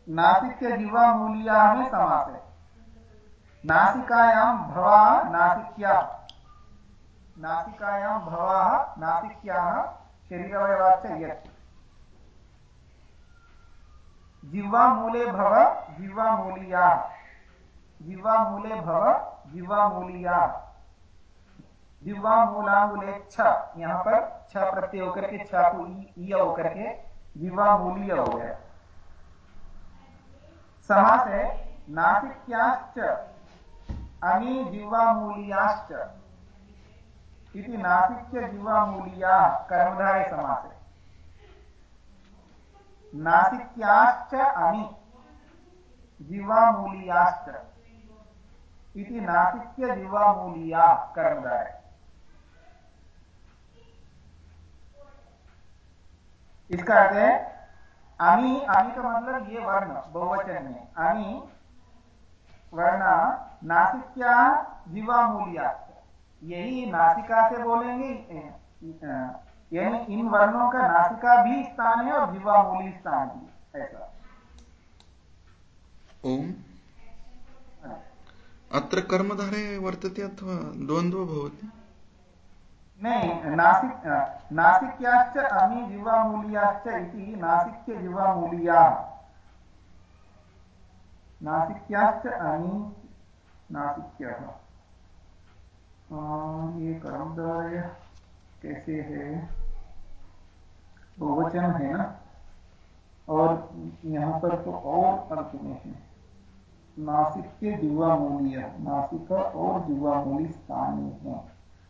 नासिक्य नासिक्यजिह्वामूलीयाः में समास है। नासिकायां भवा नासिक्या। नासिकायां भवाः नासिक्याः शरीरवयवाच्च यत्। जिह्वामूले भव जिह्वामूलीया जिह्वामूले भव जिह्वामूलीया जिह्वामूलांगुले छ, यहाँ पर छ प्रत्यय होकर के, छ को ई होकर के जिह्वामूलीय हो गया। समास है, नासिक्याश्च, अमी जिह्वामूल्याश्च इति नासिक्य जिह्वामूल्याः कर्मधारे समासे नासिक्याश्च अमी इति नासिक्य कर्मधारे इसका अर्थ है अमी अमी का मतलब ये वर्ण, बहुवचन में। अमी वर्ण, नासिक्या जीवामूलिया यही नासिका से बोलेंगे यानी इन वर्णों का नासिका भी स्थान है और जीवामूली स्थान भी ऐसा। ओम। अत्र कर्मधारे वर्तते अथवा द्वन्द्वो भवति। नहीं नासिक नासिक्याश्च अमी जीवामूल्याश्च इति नासिक्य जीवामूल्याः नासिक्याश्च अमी नासिक्यः। ये कर्मधारय। कैसे है? बहुवचन है ना। और यहाँ पर तो और अर्थ में है। नासिक के जुआ मूल्य नासिका और जुआ मूली स्थानीय है।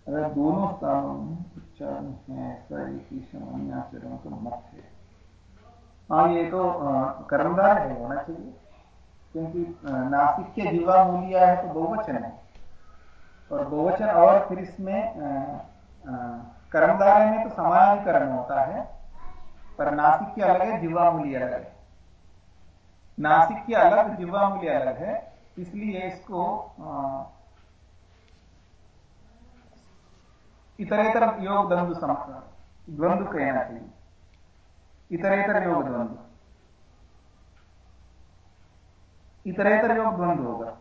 अगर दोनों स्थानों में उच्चारण है ऐसा एक ईशान्याचरण का मत है। हाँ ये तो कर्मदार है होना चाहिए। क्योंकि नासिक के जीवा मूल्य है तो बहुवचन है। और बहुवचन और फिर इसमें कर्मदार में तो समानाधिकरण होता है, पर नासिक के अलग है जीवा मूल्य अलग है। नासिक के अलग जीवा मूल्य अलग है, इसलिए इसको इतरेतर योग द्वंद्व द्वंद्व कहना चाहिए। इतरेतर योग द्वंद्व इतरेतर योग द्वंद्व होगा।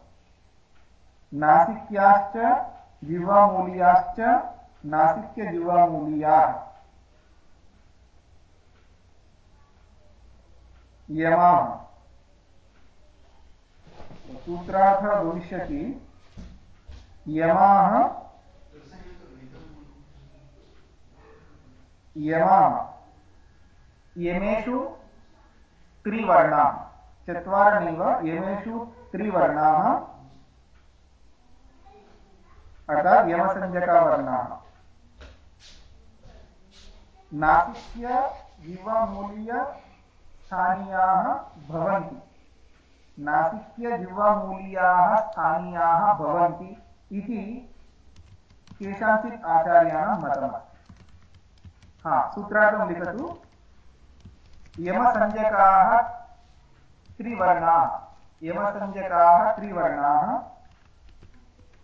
नासिक्याश्च, जीवामूल्याश्च नासिक्य जीवामूल्या यमा सूत्रार्थ भविष्यति। यमाः। यमा यमेषु त्रिवर्णाः। चत्वार नैव यमेषु त्रिवर्णाः। अर्थात् यमसञ्जकावर्णाः नासिक्य जीवमूल्य स्थानीयाः भवन्ति। नासिक्य जीवमूल्याः स्थानीयाः भवन्ति इति केषाञ्चित् आचार्याणां मतमस्ति। हा, सूत्रार्थं लिखतु। त्रिवर्णाः। त्रिवर्णाः।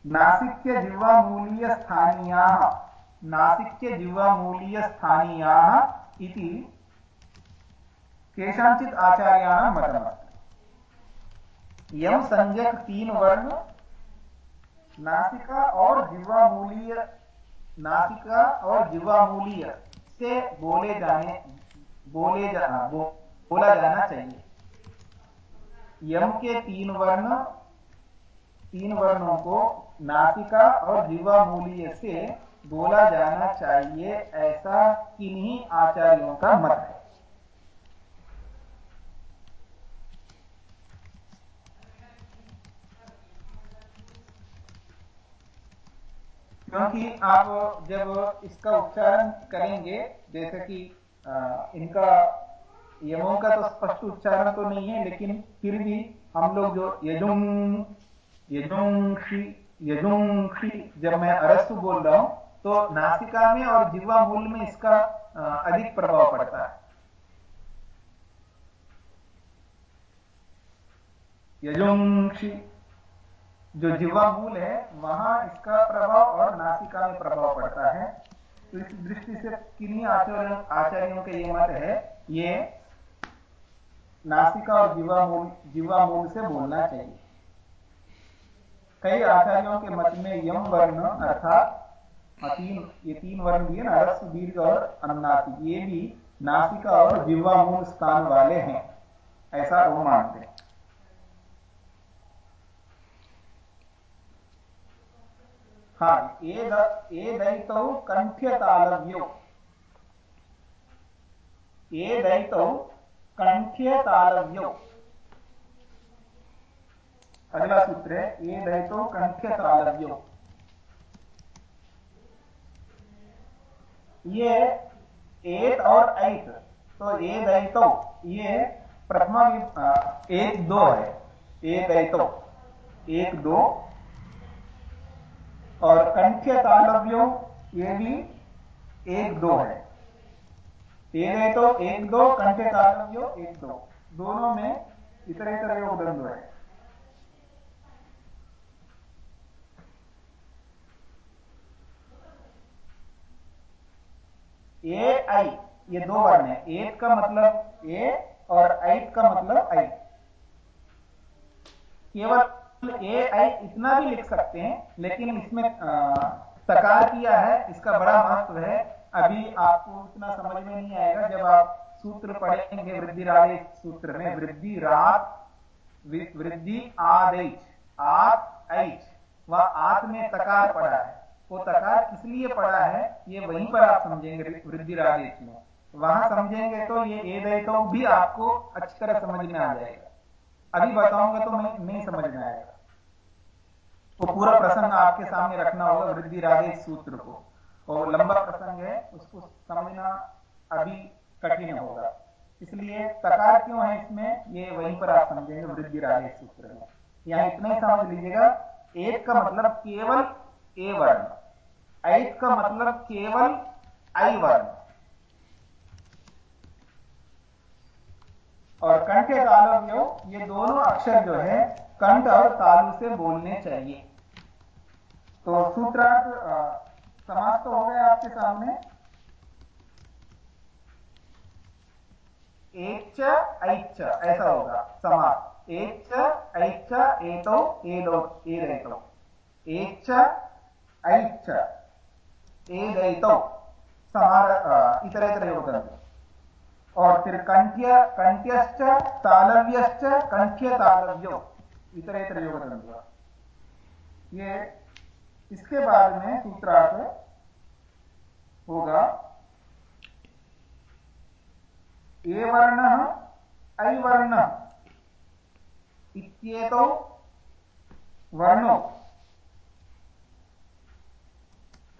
नासिक्यजिह्वामूलीयस्थानीयाः नासिक्यजिह्वामूलीयस्थानीयाः इति केषाञ्चित् आचार्याणां मतमस्ति। यम संज्ञक तीन वर्ण नासिका और जिह्वामूलीय नासिका और जिह्वामूलीय से बोले जाने बोले जा, बो, बोला जाना चाहिए। यम के तीन वर्ण तीन वर्णों को नासिका और जीवामूलीय से बोला जाना चाहिए, ऐसा किन्हीं आचार्यों का मत है। क्योंकि आप जब इसका उच्चारण करेंगे, जैसे कि इनका यमों का तो स्पष्ट उच्चारण तो नहीं है, लेकिन फिर भी हम लोग जो यजुम यजुंक्षी यजुंक्षी जब मैं अरस्तु बोल रहा हूँ तो नासिका में और जीवा मूल में इसका अधिक प्रभाव पड़ता है। यजुंक्षी, जो जीवा मूल है, वहाँ इसका प्रभाव और नासिका में प्रभाव पड़ता है। तो इस दृष्टि से किन्हीं आचार्य आचार्यों का ये मत है, ये नासिका और जीवा मूल जीवा मूल से बोलना चाहिए। कई आचार्यों के मत में यम वर्ण अर्थात तीन, ये तीन वर्ण है ना, रस, दीर्घ और अन्नाति। ये भी नासिका और जिह्वा मूल स्थान वाले हैं। ऐसा वो मानते हैं। हाँ ये दैतौ कंठ्य दैतौ अगला सूत्र है, ये दयितो कंठ्य तालव्यो ये एत और ऐत तो ये दयितो ये प्रथमा एक दो है एक दयितो एक दो, और कंठ्य तालव्यो, ये भी एक दो है। एक है तो एक दो कंठे तालव्यो, एक दो, दोनों में इतर योग द्वंद्व है। ए आई ये दो वर्ण है। एक का मतलब ए और ऐत का मतलब आई केवल ए आई इतना भी लिख सकते हैं, लेकिन इसमें सकार किया है, इसका बड़ा महत्व है। अभी आपको उतना समझ में नहीं आएगा जब आप सूत्र पढ़ेंगे वृद्धि राधे सूत्र में, वृद्धि रात वृद्धि आदेश, आत ऐच वह आत में तकार पड़ा है। वो तकार किस लिए पड़ा है? ये वहीं पर आप समझेंगे वृद्धि राधेश में वहाँ समझेंगे तो ये ए दे तो भी आपको अच्छी तरह समझ में आ जाएगा। अभी बताऊँगा तो मैं नहीं समझ में आएगा। तो पूरा प्रसंग आपके सामने रखना होगा वृद्धि राधेश सूत्र को। और लंबा प्रसंग है, उसको समझना अभी कठिन होगा। इसलिए तकार क्यों है इसमें? ये वहीं पर आप समझेंगे वृद्धि राधेश सूत्र में। यहाँ इतना ही समझ लीजिएगा। एक का मतलब केवल ए वर्ण। ऐत का मतलब केवल आई वर्ण और कंठ तालव्यो ये दोनों अक्षर जो है कंठ और तालु से बोलने चाहिए। तो सूत्रार्थ समाप्त तो हो गया आपके सामने। एक ऐच ऐसा होगा। समास एक ऐच एतो एदो एदो एक ऐच एदैतो समार इतर इतर और फिर कंठ्य, कंठ्यश्च, तालव्यश्च कंठ्य तालव्यो इतर इतर ये, इसके बाद में सूत्रार्थ होगा, ए वर्ण, ऐ वर्ण, इत्येतौ वर्णो।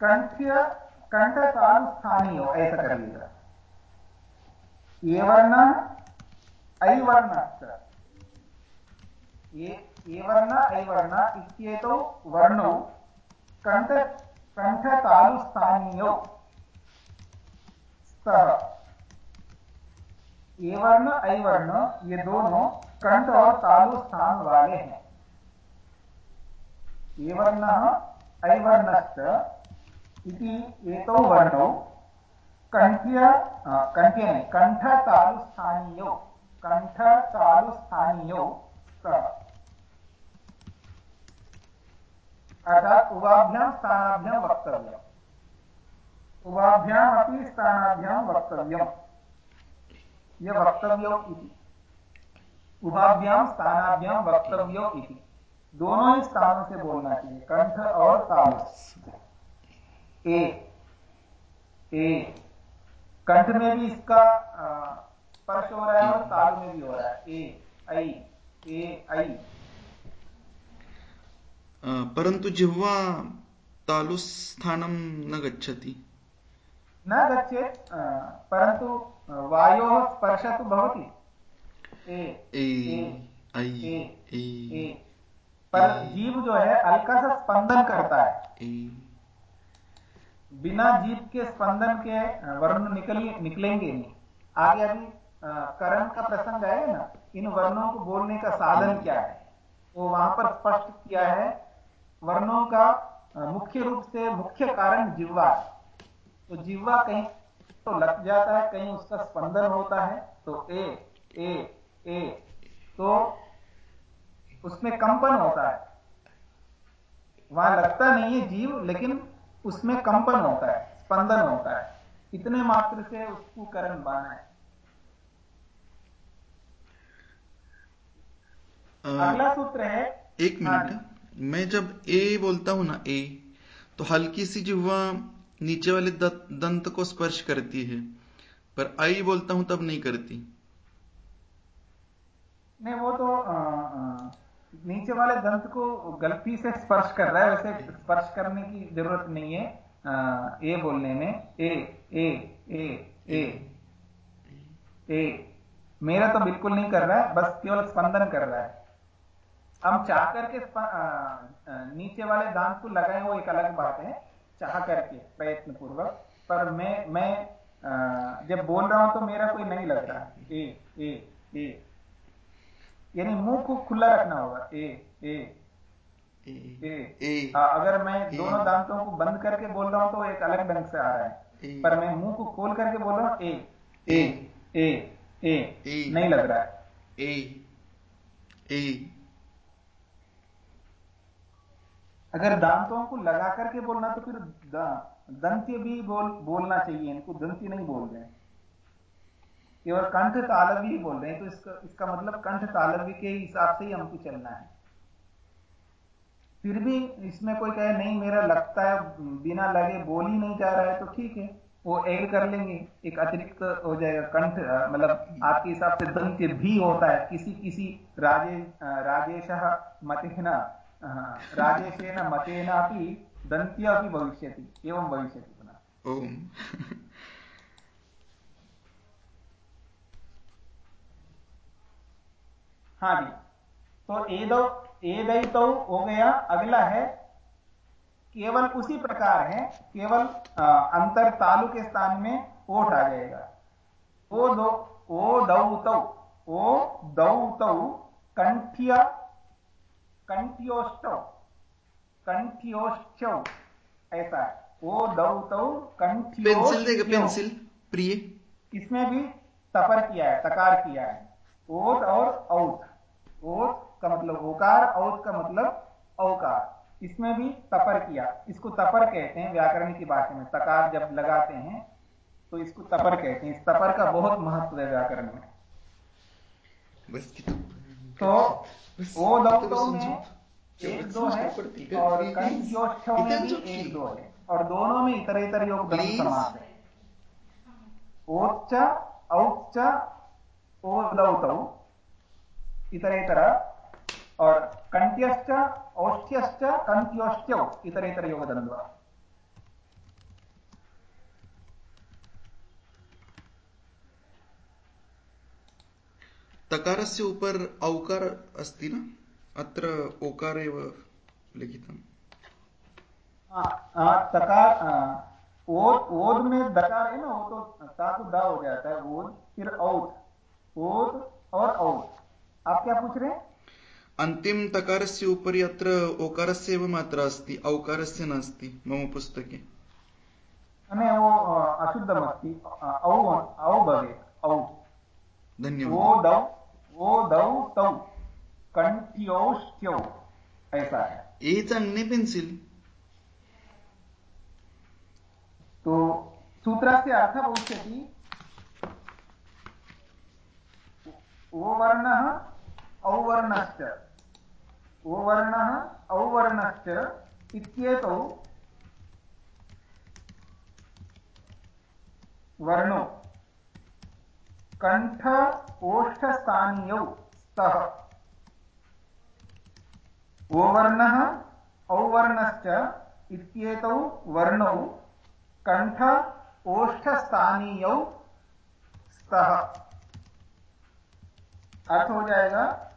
कंठ्य कंठतालुस्थानीय ऐसा करिएगा ये वर्ण ये इत्येतौ वर्णौ कंठ कंठ तालु स्थानीय स्तः। ए वर्ण ये दोनों कंठ और तालु स्थान वाले हैं। ए वर्ण इति एतौ वर्णौ कंठ्य कंठ्य नहीं कंठ तालु स्थानीय कंठ तालु स्थानीय स्तः अर्थात उभाभ्याम स्थानाभ्याम वक्तव्य उभाभ्याम अपनी स्थानाभ्याम वक्तव्य इति। उभाभ्याम स्थानाभ्याम वक्तव्यो इति। दोनों ही स्थानों से बोलना चाहिए कंठ और ताल। ए ए। कंठ में भी इसका स्पर्श हो रहा है और ताल में भी हो रहा है। ए आई ए आई। परंतु जिह्वा तालुस्थानं न गच्छति। न गच्छेत् परन्तु वायोः स्पर्शः तु भवति। पर जीव जो है हल्का सा स्पंदन करता है। बिना जीव के स्पंदन के वर्ण निकल, निकलेंगे नहीं। आगे अभी करण का प्रसंग आएगा ना, इन वर्णों को बोलने का साधन क्या है? वो वहाँ पर स्पष्ट किया है, वर्णों का मुख्य रूप से मुख्य कारण जिह्वा तो जिह्वा कहीं तो लग जाता है, कहीं उसका स्पंदन होता है तो ए ए ए तो उसमें कंपन होता है। वहाँ लगता नहीं है जीव, लेकिन उसमें कंपन होता है स्पंदन होता है। इतने मात्र से उसको करण बाना है। अगला सूत्र है एक मिनट। मैं जब ए बोलता हूँ ना ए तो हल्की सी जिह्वा नीचे वाले दंत को स्पर्श करती है। पर आई बोलता हूँ तब नहीं करती। नहीं वो तो आ, आ, नीचे वाले दंत को गलती से स्पर्श कर रहा है, वैसे स्पर्श करने की ज़रूरत नहीं है ए बोलने में, ए ए ए ए ए। मेरा तो बिल्कुल नहीं कर रहा है, बस केवल स्पंदन कर रहा है। हम चाह करके नीचे वाले दांत को लगाए, वो एक अलग बात है, चाह करके प्रयत्न पूर्वक पर मैं मैं जब बोल रहा हूँ तो मेरा कोई नहीं लग रहा ए ए ए। यानी मुँह को खुला रखना होगा। ए ए ए, ए, ए आ, अगर मैं ए, दोनों दांतों को बंद करके बोल रहा हूँ तो एक अलग ढंग से आ रहा है। पर मैं मुँह को खोल करके बोल रहा हूँ ए ए ए। ए, नहीं लग रहा है। ए। ए। अगर दांतों को लगा करके बोलना तो फिर दंत्य भी बोल बोलना चाहिए इनको दंत्य नहीं बोल रहे केवल कंठ तालवी बोल रहे हैं तो इसका इसका मतलब कंठ तालवी के हिसाब से ही हमको चलना है। फिर भी इसमें कोई कहे, नहीं, मेरा लगता है, बिना लगे बोल ही नहीं जा रहा है तो ठीक है, वो ऐड कर लेंगे, एक अतिरिक्त हो जाएगा कंठ मतलब आपके हिसाब से दंत भी होता है, किसी किसी राजेश राजेश मतेन राजेशेन मतेनापि दन्त्य अपि भविष्यति, एवं भविष्य पुनः। हाँ जी तो एदो एदई तो हो गया अगला है केवल उसी प्रकार है केवल अंतर तालु के स्थान में ओठ आ जाएगा। ओ दो ओ दौ तौ ओ दौ तौ कंठ्य कंठ्योष्टौ कंठ्योश्चौ ऐसा है। ओ दौ तौ पेंसिल देगा पेंसिल प्रिय। इसमें भी तपर किया है तकार किया है। ओत और औत ओत का मतलब ओकार औत का मतलब औकार इसमें भी तपर किया। इसको तपर कहते हैं व्याकरण की भाषा में। तकार जब लगाते हैं तो इसको तपर कहते हैं। इस तपर का बहुत महत्व है व्याकरण में। तो वो दो में एक दो है और में भी एक दो है। और दोनों में इतर इतर योग धर्म है। ओच्च औच्च इतरेतर और कंठ्यश्च औष्ठ्यश्च कंठ्योष्ठ्यौ इतरेतर योग द्वंद्व तकारस्य ऊपर औकार अस्ति न? अत्र ओकार एव लिखितम्। तकार ओद ओद में दकार है ना? वो तो दा हो जाता है ओद फिर औद। ओद और औद। आप क्या पूछ रहे हैं? अन्तिम तकारस्य उपरि अत्र ओकारस्य एव मात्रा अस्ति औकारस्य नास्ति मम पुस्तके। न वो अशुद्धमस्ति औ औ भवेत् औ। धन्यवादः। ओ दौ तौ। कंठ्योष्ट्यौ ऐसा है। एच अन्य पेंसिल तो सूत्रस्य अर्थः भविष्यति। ओ वर्णः औवर्णश्च। ओ वर्णः औवर्णश्च इत्येतौ वर्णौ। कंठ ओष्ठस्थानीयौ स्तः। ओवर्णः औवर्णश्च इत्येतौ वर्णौ। ओष्ठस्थानीयौ स्तः। अर्थ हो जाएगा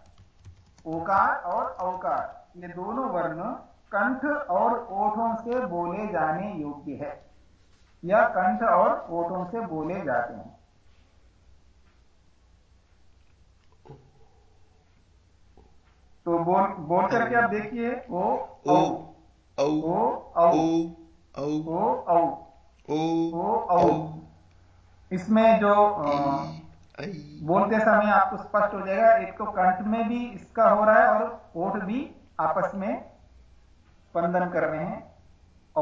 ओकार और औकार ये दोनों वर्ण कंठ और ओठों से बोले जाने योग्य है। या कंठ और ओठों से बोले जाते हैं। तो बोल बोल करके आप देखिए ओ ओ औ ओ औ। औ ओ औ। ओ औ। इसमें जो बोलते समय आपको स्पष्ट हो जाएगा एक तो कंठ में भी इसका हो रहा है और ओठ भी आपस में स्पंदन कर रहे हैं। औ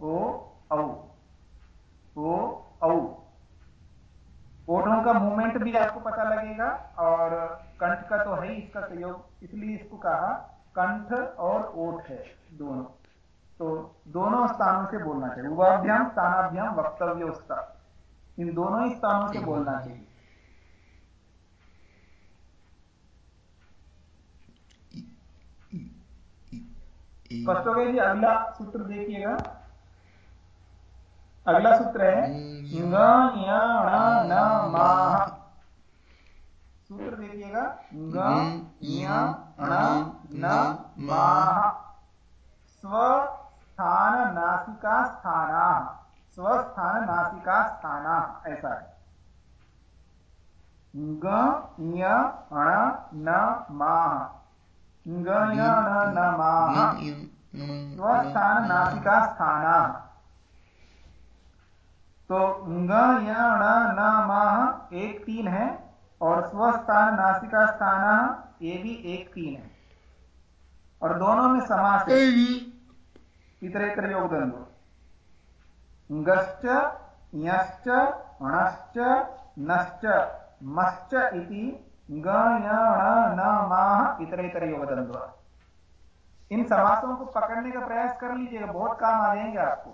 ओ औ ओ औ। ओठों का मूवमेंट भी आपको पता लगेगा और कंठ का तो है ही इसका सहयोग इसलिए इसको कहा कंठ और ओठ है दोनों। तो दोनों स्थानों से बोलना चाहिए। उभाभ्याम स्थानाभ्याम वक्तव्य उसका इन दोनों ही स्थानों से हाँ। बोलना चाहिए। स्पष्ट हो जी अगला सूत्र देखिएगा। अगला सूत्र है सूत्र देखिएगा। स्व स्थान नासिका स्थाना स्वस्थान नासिका स्थाना ऐसा है। ग न माह। ग न माह। स्वस्थान नासिका स्थाना। तो या न माह एक तीन है और स्वस्थान नासिका स्थान ये भी एक तीन है। और दोनों में समास है। इतर इतर योगदान अणश्च नश्च, मश्च इति इतर इतर इन समासों को पकड़ने का प्रयास कर लीजिएगा, बहुत काम आ जाएँगे आपको।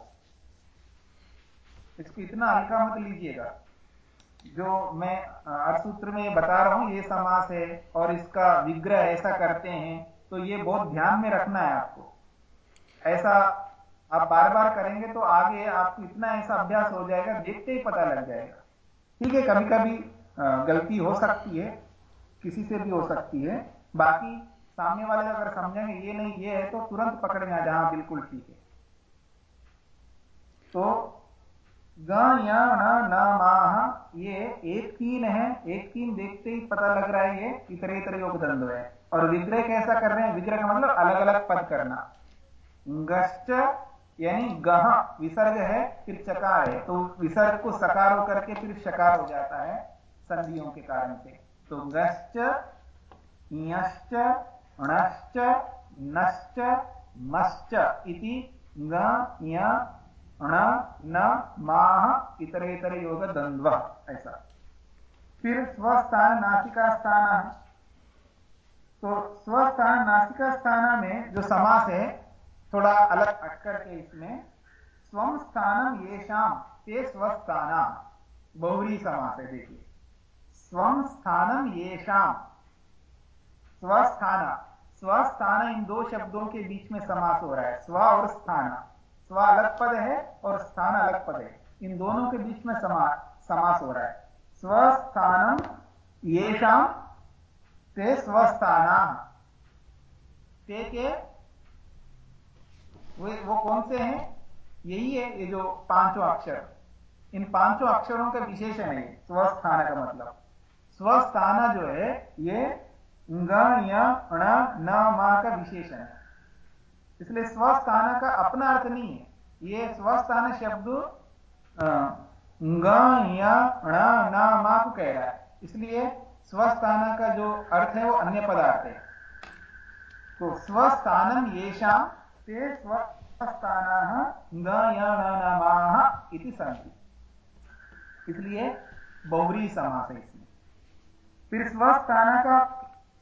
इसको इतना हल्का मत लीजिएगा। जो मैं अर्थसूत्र में बता रहा हूँ, ये समास है और इसका विग्रह ऐसा करते हैं तो ये बहुत ध्यान में रखना है आपको। ऐसा आप बार बार करेंगे तो आगे आपको इतना ऐसा अभ्यास हो जाएगा, देखते ही पता लग जाएगा। ठीक है कभी कभी गलती हो सकती है, किसी से भी हो सकती है। बाकी सामने वाले अगर समझेंगे, ये नहीं, ये है तो तुरंत पकड़ में आ जाए बिल्कुल ठीक है। तो ग या एक तीन है, एक तीन देखते ही पता लग रहा है ये इतरे इतरे योग द्वंद्व है। और विग्रह कैसा कर रहे हैं? विग्रह का मतलब अलग अलग पद करना। यानी गह विसर्ग है, फिर चकार है। तो विसर्ग को सकार होकर के फिर शकार हो जाता है संधियों के कारण से। तो गश्च यश्च णश्च, नश्च, मश्च इति ग अण न, माह योग द्वंद्व, ऐसा। फिर स्वस्थान नासिका स्थान। तो स्वस्थान नासिका स्थान में जो समास है थोड़ा अलग अटकर करके इसमें स्वम स्थानम ये शाम ते स्वस्थाना बहुरी समास है देखिए स्वम स्थानम ये शाम स्वस्थान स्वस्थान इन दो शब्दों के बीच में समास हो रहा है। स्व और स्थान स्व अलग पद है और स्थान अलग पद है। इन दोनों के बीच में समा, समास हो रहा है। स्वस्थानम ये शाम ते स्वस्थाना ते के वो, वो कौन से हैं? यही है ये जो पाँचों अक्षर। इन पाँचों अक्षरों का विशेषण है स्वस्थान का मतलब। स्वस्थान जो है ये न मा का विशेषण है। इसलिए स्वस्थान का अपना अर्थ नहीं है। ये स्वस्थान शब्द मा को कह रहा है। इसलिए स्वस्थान का जो अर्थ है वो अन्य पदार्थ है। तो स्वस्थानम येषां ते स्वस्थानाः गयाणानामाः इति सन्ति। इसलिए बहुरी समास है इसमें। फिर स्वस्थान का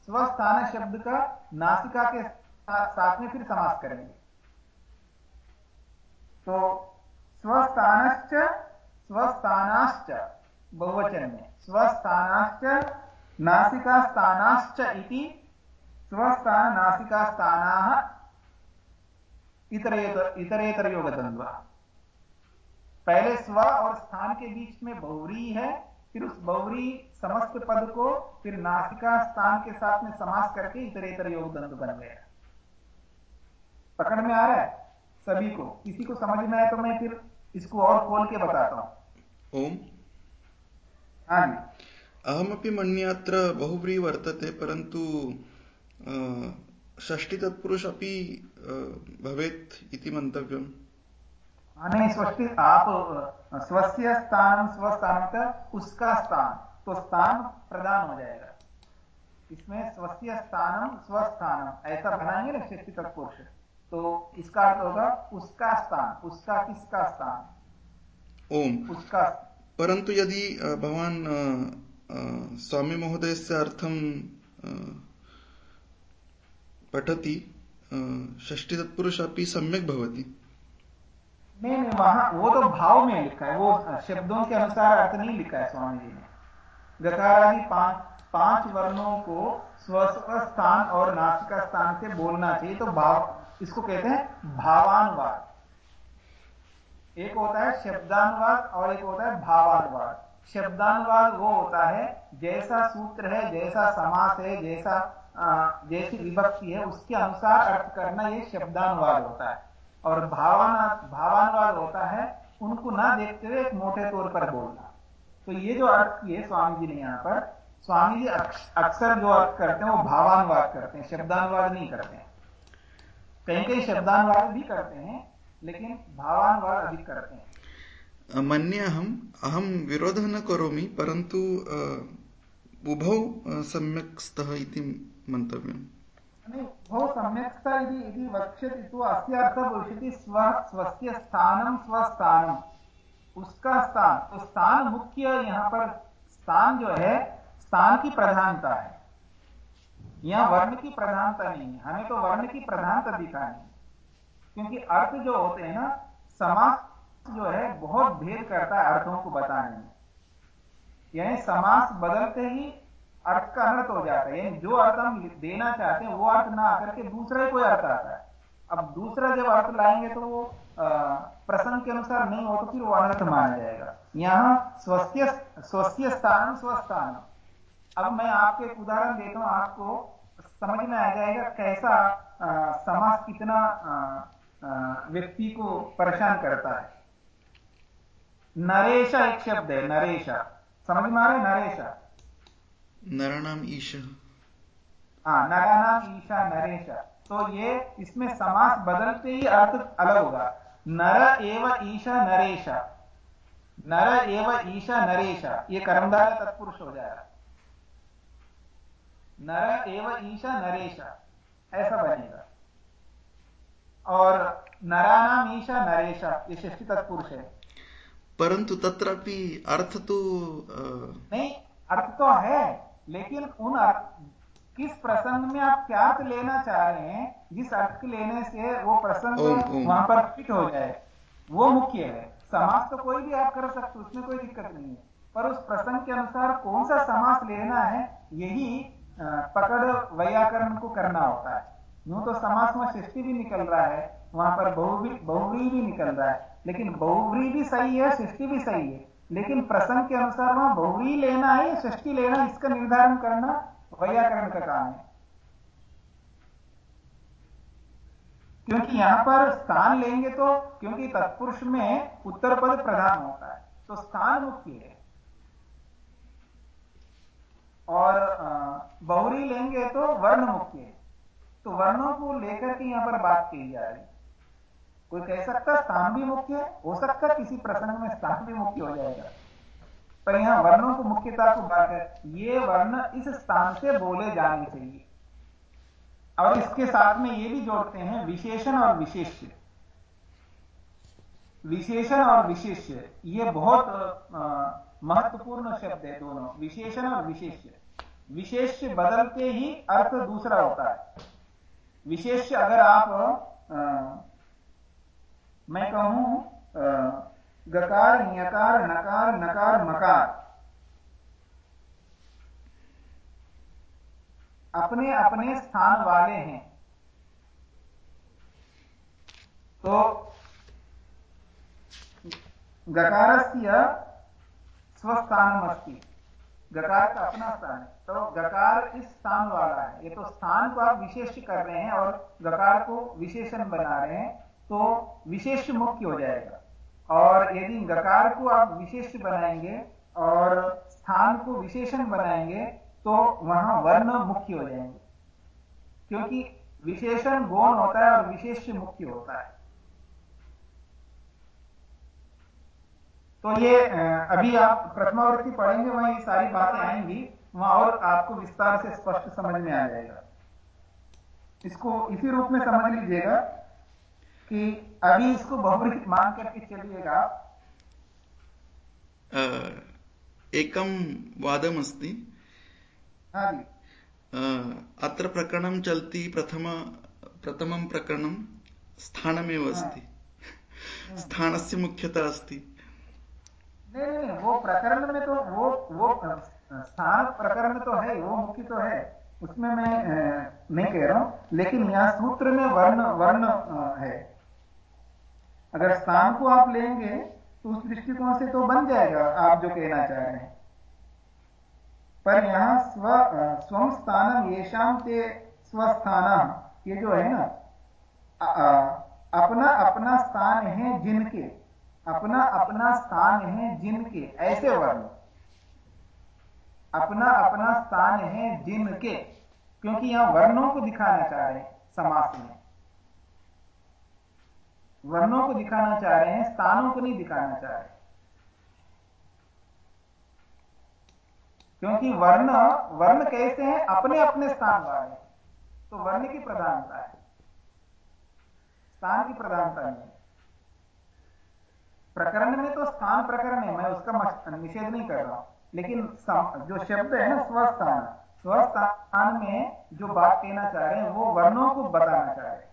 स्वस्थान शब्द का नासिका के साथ में फिर समास करेंगे। तो स्वस्थानश्च, स्वस्थानाश्च, बहुवचन में, स्वस्थानाश्च, नासिकास्थानाश्च इति, स्वस्थान नासिकास्थानाः इतरेतर इतरेतर योगद्वंद्व। पहले स्व और स्थान के बीच में बहुरी है फिर उस बहुरी समस्त पद को फिर नासिका स्थान के साथ में समास करके इतरेतर योगद्वंद्व बन गया। पकड़ में आ रहा है? सभी को। किसी को समझ में आए तो मैं फिर इसको और खोल के बताता हूँ। ओम। हाँ जी। अहमपि मन्यात्र बहुव्री वर्तते परंतु षष्टि तत्पुरुष अपि भवेत् इति नहीं स्वस्ति आप स्वस्य स्थान स्वस्थान उसका स्थान तो स्थान प्रदान हो जाएगा। इसमें स्वस्य स्थानम स्वस्थानम ऐसा बनाएँगे ना षष्टि तत्पुरुष। तो इसका अर्थ होगा उसका स्थान उसका किसका स्थान? ओम। उसका परंतु यदि भवान स्वामी महोदय से अर्थम पठति षष्टि तत्पुरुष अपनी सम्यक भवती। नहीं नहीं, वहाँ वो तो भाव में लिखा है। वो शब्दों के अनुसार अर्थ नहीं लिखा है स्वामी जी ने। गकारादि पाँच पाँच वर्णों को स्वस्थ स्थान और नासिका स्थान से बोलना चाहिए तो भाव इसको कहते हैं भावानुवाद। एक होता है शब्दानुवाद और एक होता है भावानुवाद। शब्दानुवाद वो होता है, जैसा सूत्र है, जैसा समास है, जैसा जैसी विभक्ति है, उसके अनुसार अर्थ करना ये शब्दानुवाद होता है। और भावाना, भावानुवाद होता है, उनको ना देखते हुए एक मोटे तौर पर बोलना। तो ये जो अर्थ किए स्वामी जी ने यहाँ पर स्वामी जी अक्सर जो अर्थ करते हैं, वो भावानुवाद करते हैं, शब्दानुवाद नहीं करते हैं। कहीं कहीं शब्दानुवाद भी करते हैं, लेकिन भावानुवाद अधिक करते हैं। मन्यहम् अहम विरोध न करोमि, परंतु उभौ सम्यक् स्तः इति स्व स्वस्य स्थानं उसका स्थान। तो स्थान मुख्य यहाँ पर स्थान जो है, स्थान की प्रधानता है। यहाँ वर्ण की प्रधानता नहीं है। हमें तो वर्ण की प्रधानता दिखानी क्योंकि अर्थ जो होते हैं ना, समास जो है, बहुत भेद करता है अर्थों को बताने में। यानी समास बदलते ही अर्थ का अनर्थ हो जाता है। यानी जो अर्थ हम देना चाहते हैं, वो अर्थ ना आकर के दूसरा ही कोई अर्थ आता है। अब दूसरा जब अर्थ लाएँगे तो वो प्रसंग के अनुसार नहीं हो तो फिर वो अनर्थ माना जाएगा। यहाँ स्वस्थ स्वस्त्य स्थान, स्वस्थान। अब मैं आपको एक उदाहरण देता हूँ, आपको समझ में आ जाएगा कैसा समाज कितना व्यक्ति को परेशान करता है। नरेशा एक शब्द है, नरेशा। समझ में आ रहा है? नरेशा। नरनाम ईशा। हाँ नरानाम ईशा नरेशा। तो ये इसमें समास बदलते ही अर्थ अलग होगा। नर एव ईशा नरेशा। नर एव ईशा नरेशा। ये कर्मधार तत्पुरुष हो जाएगा। नर एव ईशा नरेशा। ऐसा बनेगा। और नरानाम ईशा नरेशा ये षष्ठी तत्पुरुष है। परंतु तत्रापि अर्थ तो नहीं अर्थ तो है। लेकिन उन अर्थ किस प्रसंग में आप क्या अर्थ लेना चाह रहे हैं जिस अर्थ लेने से वो प्रसंग वहाँ पर फिट हो जाए वो मुख्य है। समाज तो कोई भी आप कर सकते उसमें कोई दिक्कत नहीं है। पर उस प्रसंग के अनुसार कौन सा समास लेना है यही पकड़ व्याकरण को करना होता है। यूँ तो समास में सृष्टि भी निकल रहा है वहाँ पर बहुवी बहुवी भी निकल रहा है। लेकिन बहुव्री भी सही है सृष्टि भी सही है। लेकिन प्रसंग के अनुसार वहाँ बहुव्री लेना है या सृष्टि लेना इसका निर्धारण करना वैयाकरण का काम है। क्योंकि यहाँ पर स्थान लेंगे तो क्योंकि तत्पुरुष में उत्तर पद प्रधान होता है तो स्थान मुख्य है। और बहुरी लेंगे तो वर्ण मुख्य है। तो वर्णों को लेकर के यहाँ पर बात की जा रही कोई कह सकता स्थान भी मुख्य है, हो सकता किसी प्रसंग में स्थान भी मुख्य हो जाएगा। पर यहाँ वर्णों को मुख्यता को बात है, ये वर्ण इस स्थान से बोले जाने चाहिए। और इसके साथ में ये भी जोड़ते हैं, विशेषण और विशेष्य। विशेषण और विशेष्य, ये बहुत महत्वपूर्ण शब्द है दोनों, विशेषण और विशेष्य। विशेष्य बदलते ही अर्थ दूसरा होता है। विशेष अगर आप मैं कहूँ गकार, न्यकार, नकार नकार, मकार। अपने अपने स्थान वाले हैं। तो गकार गकारस्य स्वस्थानमस्ति। गकार का अपना स्थान है। तो गकार इस स्थान वाला है। ये तो स्थान को आप विशेष कर रहे हैं और गकार को विशेषण बना रहे हैं। तो विशेष मुख्य हो जाएगा। और यदि गकार को आप विशेष बनाएँगे और स्थान को विशेषण बनाएँगे तो वहाँ वर्ण मुख्य हो जाएँगे। क्योंकि विशेषण गौण होता है और विशेष मुख्य होता है। तो ये अभी आप प्रथमावृत्ति पढ़ेंगे, वहाँ ये सारी बातें आएँगी। वहाँ और आपको विस्तार से स्पष्ट समझ में आ जाएगा। इसको इसी रूप में समझ लीजिएगा। कि अभी इसको बहुवृत मान करके चलिएगा। एकं वादमस्ति हाँ अत्र प्रकरणं चलति प्रथम प्रथमं प्रकरणं स्थानमेव अस्ति। हाँ। स्थानस्य मुख्यता अस्ति। नहीं नहीं वो प्रकरण में तो वो वो स्थान प्रकरण तो है वो मुख्य तो है। उसमें मैं नहीं कह रहा हूँ लेकिन यहाँ सूत्र में वर्ण वर्ण है। अगर स्थान को आप लेंगे तो उस दृष्टिकोण से तो बन जाएगा, आप जो कहना चाह रहे हैं। पर यहाँ स्व स्वम स्थानम येषाम के स्वस्थान ये जो है ना अपना अपना स्थान है जिनके, अपना अपना स्थान है जिनके, ऐसे वर्ण अपना अपना स्थान है जिनके, क्योंकि यहाँ वर्णों को दिखाना चाह रहे हैं समास में। वर्णों को दिखाना चाह रहे हैं, स्थानों को नहीं दिखाना चाह रहे क्योंकि वर्ण वर्ण कैसे हैं? अपने अपने स्थान वाले तो वर्ण की प्रधानता है। स्थान की प्रधानता नहीं प्रकरण में तो स्थान प्रकरण है, मैं उसका निषेध नहीं कर रहा लेकिन जो शब्द है ना, स्वस्थान स्वस्थान में जो बात कहना चाह रहे हैं, वो वर्णों को बताना चाह रहे हैं।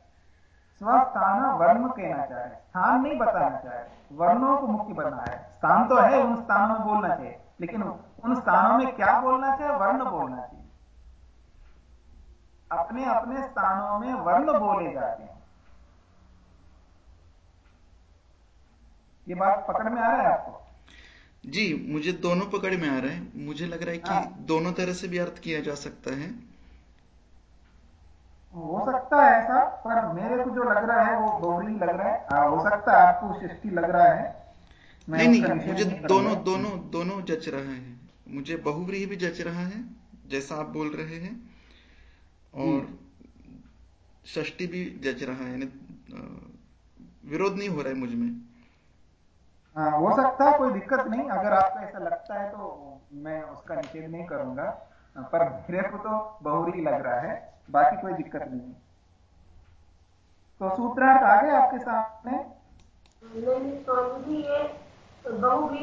स्वस्थान वर्ण कहना चाह स्थान नहीं बताना चाह वर्णों को मुख्य बनना है। स्थान तो है उन स्थानों में बोलना चाहिए। लेकिन उन स्थानों में क्या बोलना चाहिए? वर्ण बोलना चाहिए। अपने अपने स्थानों में वर्ण बोले जाते हैं। ये बात पकड़ में आ रहा है आपको? जी मुझे दोनों पकड़ में आ रहा है। मुझे लग रहा है कि हाँ। दोनों तरह से भी अर्थ किया जा सकता है। हो सकता है ऐसा पर मेरे को जो लग रहा है वो बोरिंग लग रहा है। आ, हाँ, सकता है आपको सृष्टि लग रहा है। नहीं नहीं मुझे दोनों दोनों दोनों जच रहा है। मुझे बहुव्रीही भी जच रहा है जैसा आप बोल रहे हैं और षष्टि भी जच रहा है। विरोध नहीं हो रहा है मुझमें। हाँ हो सकता है कोई दिक्कत नहीं। अगर आपको ऐसा लगता है तो मैं उसका निषेध नहीं करूँगा। पर मेरे को तो बहुरी लग रहा है। बाकी कोई दिक्कत नहीं है। तो सूत्रार्थ आ गए आपके सामने? जी ये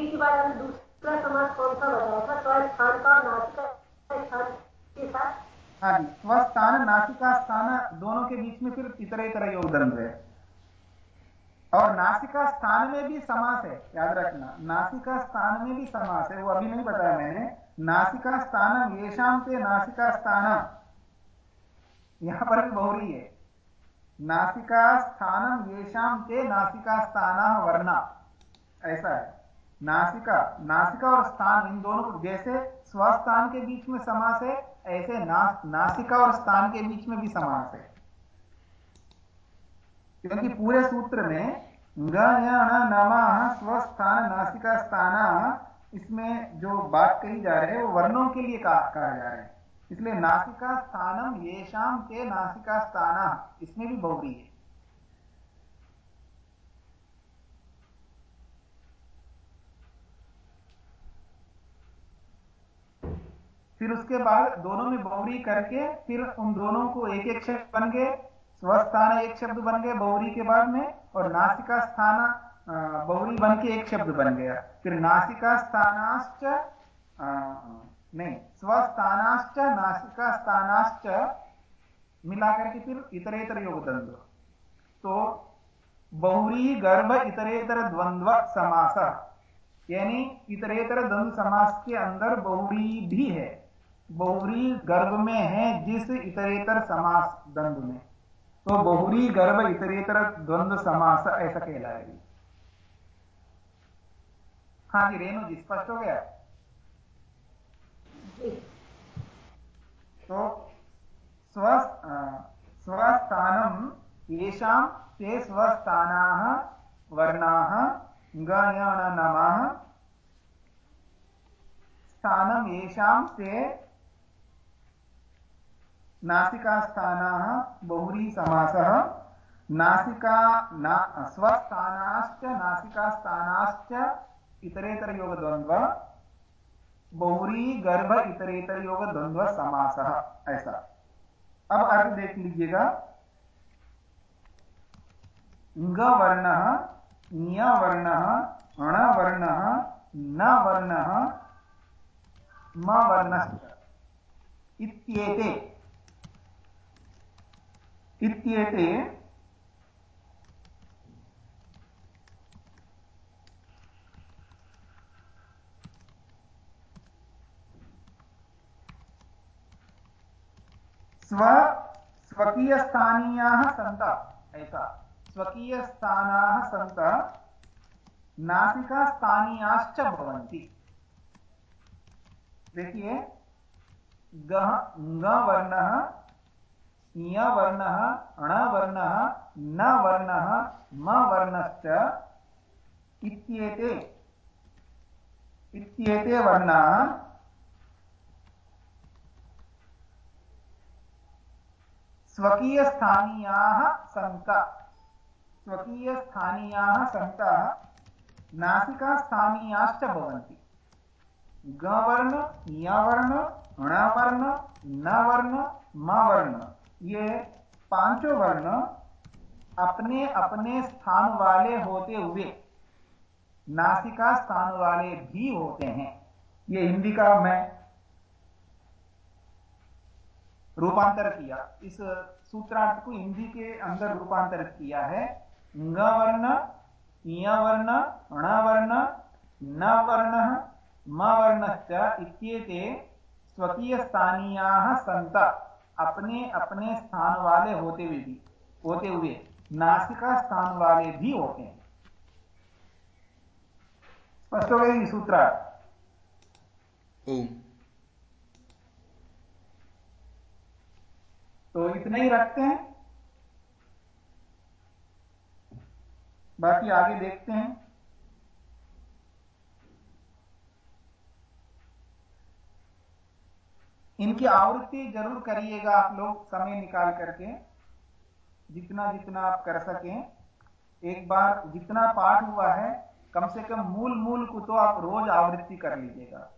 के बाद दूसरा समाज कौन सा बताया था? स्थान का नासिका स्थान के साथ। हाँ जी स्वस्थान नासिका स्थान दोनों के बीच में फिर इतरे तरह योगदान है और नासिका स्थान में भी समास है याद रखना। नासिका स्थान में भी समास है वो अभी नहीं बताया मैंने। नासिका स्थान येषाम से नासिका स्थान यहाँ पर भी बहुरी है। नासिका स्थानम येषाम के नासिका स्थान वर्णा। ऐसा है। नासिका नासिका और स्थान इन दोनों को जैसे स्वस्थान के बीच में समास है ऐसे ना, नासिका और स्थान के बीच में भी समास है। क्योंकि पूरे सूत्र में नमः स्वस्थान नासिका स्थान इसमें जो बात कही जा रही है वो वर्णों के लिए कहा जा रहा है। इसलिए नासिका स्थानम ये शाम के नासिका स्थान इसमें भी बहुरी है। फिर उसके बाद दोनों में बहुरी करके, फिर उन दोनों को एक एक शब्द बन गए, स्वस्थान एक शब्द बन गए बहुरी के बाद में, और नासिका स्थान बहुरी बन के एक शब्द बन गया। फिर नासिका स्थानाश्च नहीं, स्वस्थानाश्च नासिका स्थानाश्च मिलाकर के फिर इतरेतर योग द्वंद्व तो बहुरी, गर्भ, इतरेतर द्वंद्व, समास। यानी इतरेतर द्वंद्व समास के अंदर बहुरी भी है। बहुरी गर्भ में है, जिस इतरेतर समास द्वंद्व में। तो बहुरी, गर्भ, इतरेतर द्वंद्व समास ऐसा कहलाएगी। हाँ जी, रेणु जी, स्पष्ट हो गया? तो स्वस्थानम येषां ते स्वस्थानाः वर्णाः गायाणनमः स्थानं येषां ते नासिकास्थानाः बहुरी समासः नासिका ना स्वस्थानाश्च नासिकास्थानाश्च बहुरी, गर्भ इतरेतरयोगद्वन्द्व समासः, ऐसा। अब अर्थ देख लीजिएगा। ङ वर्णः ञ वर्णः अण वर्णः न वर्ण म वर्ण इत्येते। इत्येते स्व, स्वकीयस्थानीयाः सन्त, ऐसा। स्वकीयस्थानाः सन्त नासिकास्थानीयाश्च भवन्ति। देखिए, गह, ङ वर्णः, ञ वर्णः ण वर्णः, न वर्णः, म वर्णश्च इत्येते। इत्येते वर्णाः स्वकीयस्थानीयाः सन्त स्वकीयस्थानीयाः सन्तः नासिकास्थानीयाश्च भवन्ति। गवर्ण, यवर्ण णवर्ण न वर्ण म वर्ण ये पाँचों वर्ण अपने अपने स्थान वाले होते हुए नासिका स्थान वाले भी होते हैं। ये हिंदी का मैं रूपांतर किया। इस सूत्रार्थ को हिंदी के अंदर रूपांतर किया है। ङ वर्ण वर्ण ण वर्ण न वर्ण म वर्णश्च इत्येते स्वकीयस्थानीयाः सन्त। अपने अपने स्थान वाले होते हुए भी होते हुए नासिका स्थान वाले भी होते हैं। स्पष्ट हो गई सूत्र? तो इतने ही रखते हैं। बाकी आगे देखते हैं। इनकी आवृत्ति ज़रूर करिएगा आप लोग समय निकाल करके, जितना जितना आप कर सकें। एक बार जितना पाठ हुआ है, कम से कम मूल मूल को तो आप रोज आवृत्ति कर लीजिएगा।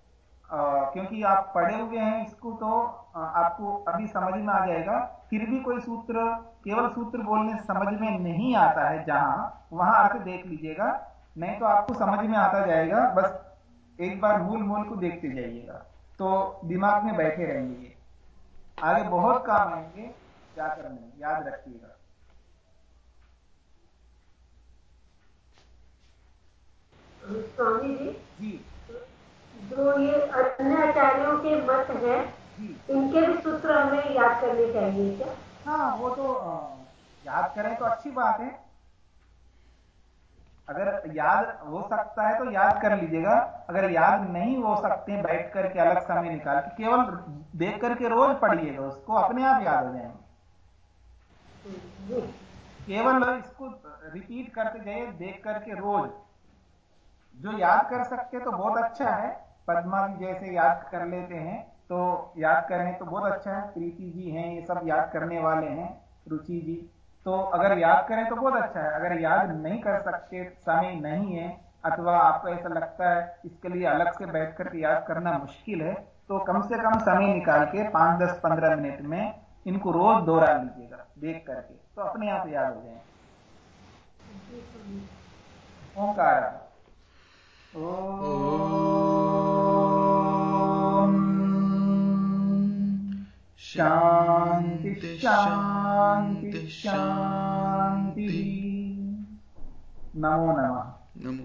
क्योंकि आप पढ़े हुए हैं इसको तो आपको अभी समझ में आ जाएगा। फिर भी कोई सूत्र केवल सूत्र बोलने समझ में नहीं आता है जहाँ वहाँ अर्थ देख लीजिएगा। नहीं तो आपको समझ में आता जाएगा। बस एक बार मूल मूल को देखते जाइएगा। तो दिमाग में बैठे रहेंगे। आगे बहुत काम आएँगे। क्या करने याद रखिएगा। स्वामी जी जी। जो ये अन्य आचार्यों के मत हैं इनके भी सूत्र हमें याद करने चाहिए क्या? हाँ वो तो याद करें तो अच्छी बात है। अगर याद हो सकता है तो याद कर लीजिएगा। अगर याद नहीं हो सकते बैठ करके अलग समय निकाल के केवल देख करके रोज पढ़िएगा उसको अपने आप याद हो जाएँगे। केवल इसको रिपीट करते जाइए देख करके रोज। जो याद कर सकते तो बहुत अच्छा है। पद्मा जी जैसे याद कर लेते हैं तो याद करें तो बहुत अच्छा है। प्रीति जी हैं, ये सब याद करने वाले हैं, रुचि जी। तो अगर याद करें तो बहुत अच्छा है। अगर याद नहीं कर सकते, समय नहीं है, अथवा आपको ऐसा लगता है इसके लिए अलग से बैठ कर याद करना मुश्किल है तो कम से कम समय निकाल के पाँच, दस, पंद्रह मिनट में इनको रोज दोहरा लीजिएगा, देख करके तो अपने आप याद हो जाए ओंकार। शांति शांति शांति नमो। नमः